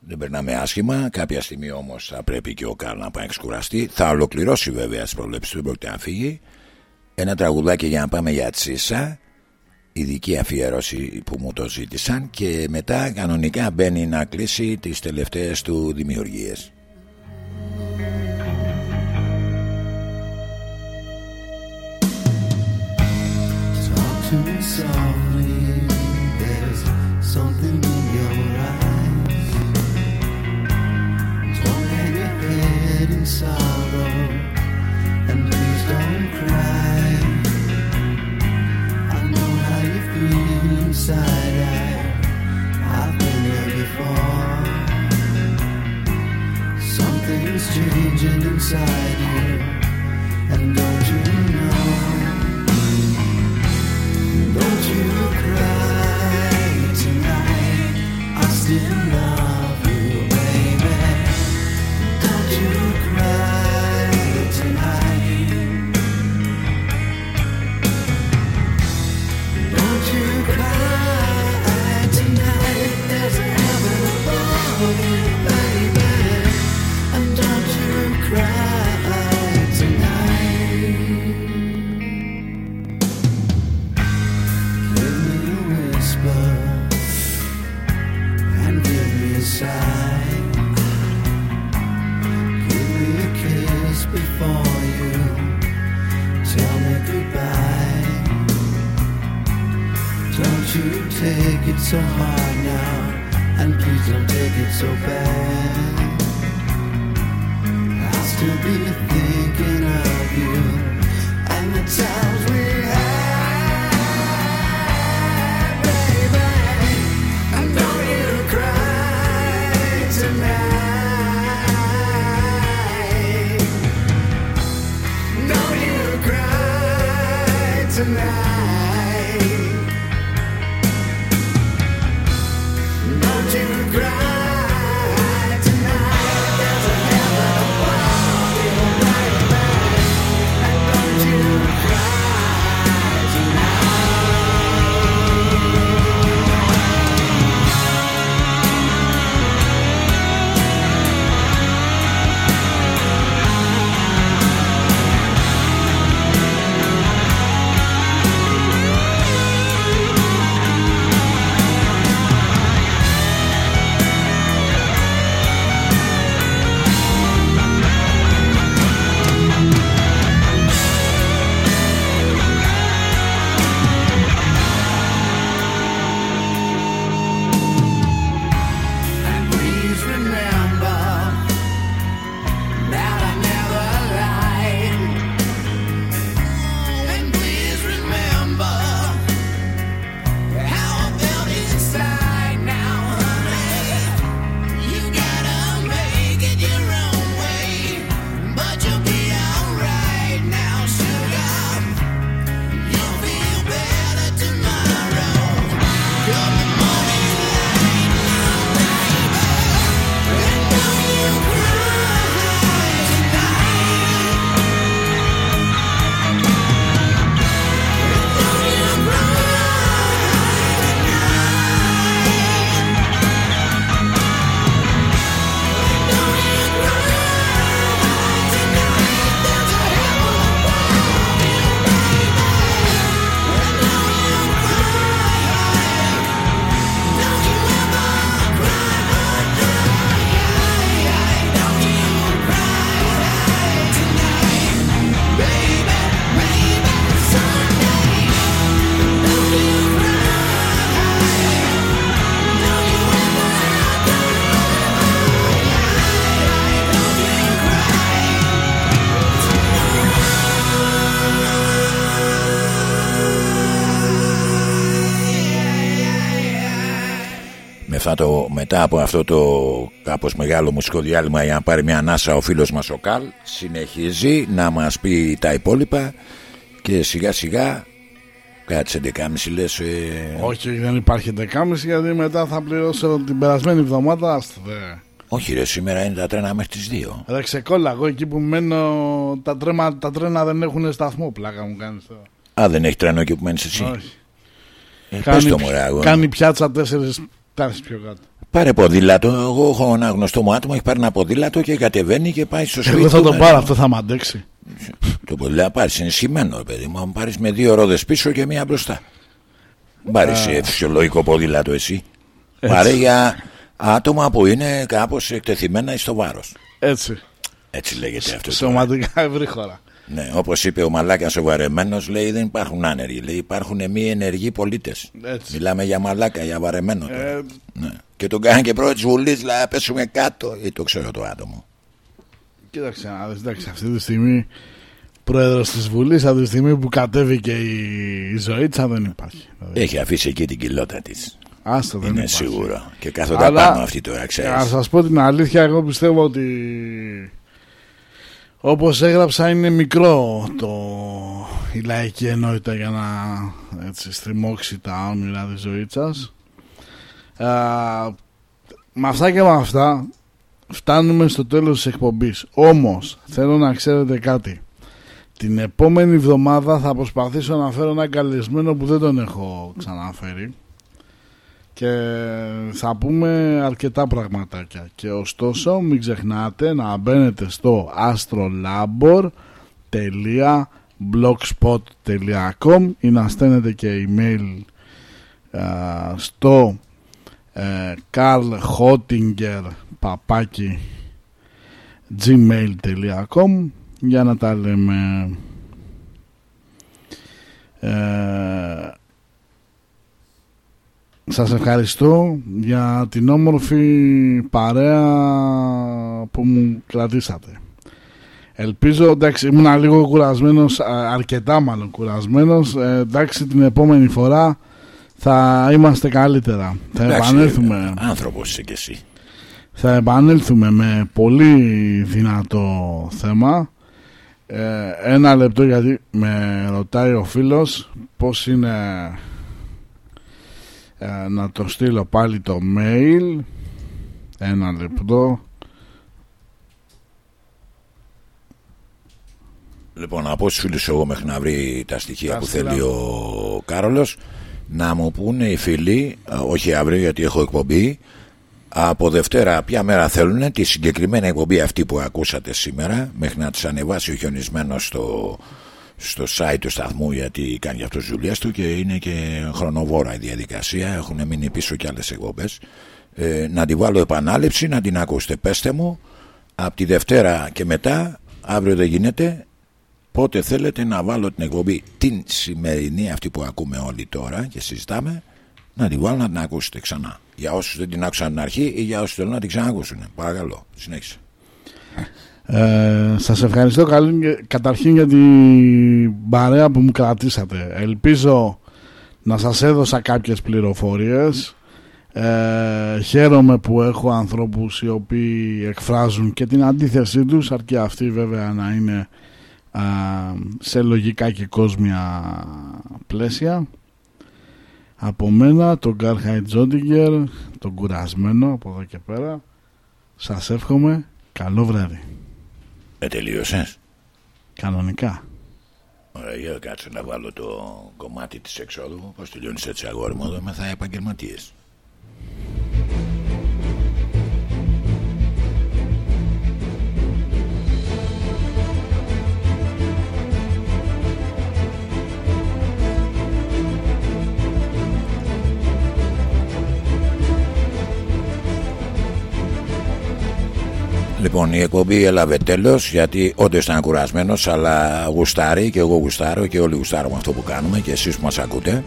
Δεν περνάμε άσχημα. Κάποια στιγμή όμως θα πρέπει και ο Καρλ να πάει εξκουραστεί. Θα ολοκληρώσει βέβαια τις προβλέψεις του, δεν πρόκειται να φύγει. Ένα τραγουδάκι για να πάμε για τσίσα. Ειδική αφιέρωση που μου το ζήτησαν. Και μετά κανονικά μπαίνει να κλείσει τις τελευταίες του δημιουργίες. Changing inside you, and don't cry tonight. I still Don't take it so hard now, and please don't take it so bad. I'll still be thinking of you and the times we had. And don't you cry tonight. Don't you cry tonight. θα το, μετά από αυτό το κάπως μεγάλο μουσικό διάλειμμα για να πάρει μια ανάσα ο φίλος μας ο Καλ συνεχίζει να μας πει τα υπόλοιπα και σιγά σιγά Κάτσε 11.30 λες ε... Όχι δεν υπάρχει 11.30 γιατί μετά θα πληρώσω την περασμένη εβδομάδα Άστε. Όχι ρε σήμερα είναι τα τρένα μέχρι τις 2 Ρε ξεκόλα εγώ εκεί που μένω τα, τρέμα, τα τρένα δεν έχουν σταθμό πλάκα μου κάνεις τώρα Α δεν έχει τρένο εκεί που μένεις εσύ Όχι. Ε, κάνει, το μωρά, κάνει πιάτσα 4 Φτάνει. Πάρε ποδήλατο. Εγώ έχω ένα γνωστό μου άτομο, έχει πάρει ένα ποδήλατο και κατεβαίνει και πάει στο σπίτι. Εγώ θα τον πάρω, αυτό θα με αντέξει. Το ποδήλατο πάρεις, είναι σημαίνο, παιδί μου. Αν πάρεις με δύο ρόδες πίσω και μία μπροστά. Πάρει ε. φυσιολογικό ποδήλατο εσύ. Πάρε για άτομα που είναι κάπως εκτεθειμένα στο βάρος. Έτσι. Έτσι λέγεται αυτό. Σωματικά ευρύ χώρα. Ναι, όπως είπε ο Μαλάκας ο βαρεμένος, λέει δεν υπάρχουν άνεργοι. Λέει υπάρχουν μη ενεργοί πολίτες. Έτσι. Μιλάμε για Μαλάκα, για βαρεμένο. τώρα. Ε, Ναι. Και τον κάνει και πρώτη βουλής, λέει «Α, πέσουμε κάτω. Ή το ξέρω το άτομο. Κοίταξε να δεις, εντάξει, αυτή τη στιγμή πρόεδρος της Βουλής, από τη στιγμή που κατέβηκε η, η Ζωήτσα δεν υπάρχει. Δηλαδή, Έχει αφήσει εκεί την κοιλότητα της. Άστο δεν Είναι υπάρχει. σίγουρο. Και κάθονται Αλλά, πάνω αυτή τώρα, ξέρεις. Να σας πω την αλήθεια, εγώ πιστεύω ότι όπως έγραψα είναι μικρό το, η λαϊκή ενότητα για να έτσι, στριμώξει τα όνειρα της Ζωήτσας. Α, με αυτά και με αυτά φτάνουμε στο τέλος της εκπομπής. Όμως θέλω να ξέρετε κάτι. Την επόμενη εβδομάδα θα προσπαθήσω να φέρω ένα καλεσμένο που δεν τον έχω ξαναφέρει και θα πούμε αρκετά πραγματάκια. Και ωστόσο μην ξεχνάτε να μπαίνετε στο astrolabor.blogspot.com ή να στέλνετε και email α, στο ε, carlhottinger παπάκι gmail.com για να τα λέμε. Ε, σας ευχαριστώ για την όμορφη παρέα που μου κρατήσατε. Ελπίζω, εντάξει, ήμουν λίγο κουρασμένος, α, αρκετά μάλλον κουρασμένος. Ε, εντάξει, την επόμενη φορά θα είμαστε καλύτερα. Θα επανέλθουμε. Άνθρωπος είσαι κι εσύ. Θα επανέλθουμε με πολύ δυνατό θέμα. Ε, ένα λεπτό γιατί με ρωτάει ο φίλος πώς είναι ε, να το στείλω πάλι το mail. Ένα λεπτό. Λοιπόν, από όσου φίλους εγώ μέχρι να βρει τα στοιχεία Τα που στείλα. θέλει ο Κάρολος, να μου πούνε οι φίλοι, α, όχι αύριο γιατί έχω εκπομπή, από Δευτέρα ποια μέρα θέλουν τη συγκεκριμένη εκπομπή αυτή που ακούσατε σήμερα, μέχρι να τις ανεβάσει ο χιονισμένος στο, στο site του σταθμού γιατί κάνει αυτός τις δουλειές του και είναι και χρονοβόρα η διαδικασία, έχουν μείνει πίσω και άλλες εκπομπές. Ε, να τη βάλω επανάληψη, να την ακούσετε. Πέστε μου, από τη Δευτέρα και μετά, αύριο δεν γίνεται, πότε θέλετε να βάλω την εκπομπή. Την σημερινή αυτή που ακούμε όλοι τώρα και συζητάμε να την βάλω να την ακούσετε ξανά. Για όσους δεν την άκουσαν την αρχή ή για όσους θέλουν να την ξανακούσουν. Παρακαλώ συνέχισε Ε, σας ευχαριστώ καλή- καταρχήν για την παρέα που μου κρατήσατε. Ελπίζω να σας έδωσα κάποιες πληροφορίες. Ε, χαίρομαι που έχω ανθρώπους οι οποίοι εκφράζουν και την αντίθεσή τους αρκεί αυτή βέβαια να είναι α, σε λογικά και κόσμια πλαίσια. Από μένα, τον Γκάρχαϊτ Τζόντιγκερ, τον κουρασμένο από εδώ και πέρα, σας εύχομαι καλό βράδυ. Ε, τελείωσες; Κανονικά. Ωραία, για κάτσε να βάλω το κομμάτι της εξόδου πως τελειώνεις έτσι αγόρι μου εδώ με θα επαγγελματίες Λοιπόν, η εκπομπή έλαβε τέλος γιατί όντως ήταν κουρασμένος, αλλά γουστάρει και εγώ γουστάρω και όλοι γουστάρουμε αυτό που κάνουμε και εσείς που μας ακούτε.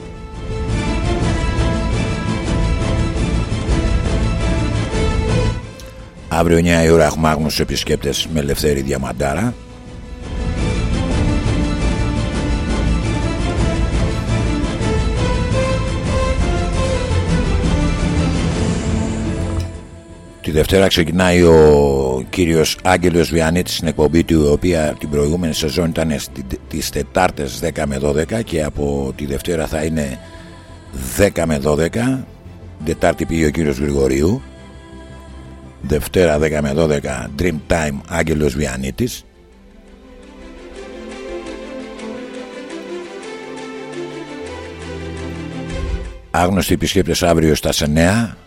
Αύριο 9 η ώρα έχουμε άγνωστους επισκέπτες με Ελευθέρη Διαμαντάρα. Δευτέρα ξεκινάει ο κύριος Άγγελος Βιανίτης στην εκπομπή του η οποία την προηγούμενη σεζόν ήταν στη- τις Τετάρτες 10 με 12 και από τη Δευτέρα θα είναι 10 με 12 Τετάρτη πήγε ο κύριος Γρηγορίου. Δευτέρα 10 με 12 Dream Time Άγγελος Βιανίτης. Άγνωστοι επισκέπτες αύριο στα 9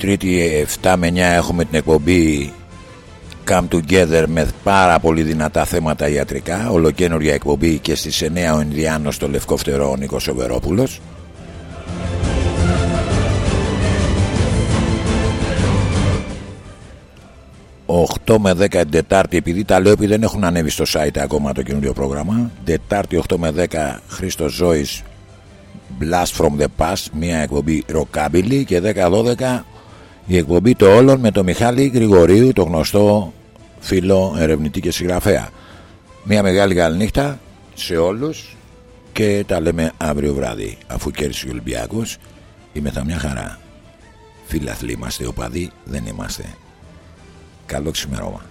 Τρίτη 7 με 9 έχουμε την εκπομπή Come Together με πάρα πολύ δυνατά θέματα ιατρικά. Ολοκένουργια εκπομπή και στις 9 ο Ινδιάνος στο Λευκό Φτερό ο Νίκος Σοβερόπουλος. 8 με 10 την Τετάρτη, επειδή τα λέω επειδή δεν έχουν ανέβει στο site ακόμα το καινούριο πρόγραμμα. Τετάρτη 8 με 10 Χρήστο Ζώη Blast from the Past, μια εκπομπή rockabilly. Και 10-12 η εκπομπή το όλων με τον Μιχάλη Γρηγορίου, το γνωστό φίλο ερευνητή και συγγραφέα. Μια μεγάλη καλή νύχτα σε όλους και τα λέμε αύριο βράδυ. Αφού κέρδισε ο Ολυμπιακός, είμαι θα μια χαρά. Φίλαθλοι είμαστε, οπαδοί δεν είμαστε. Καλό ξημερώμα.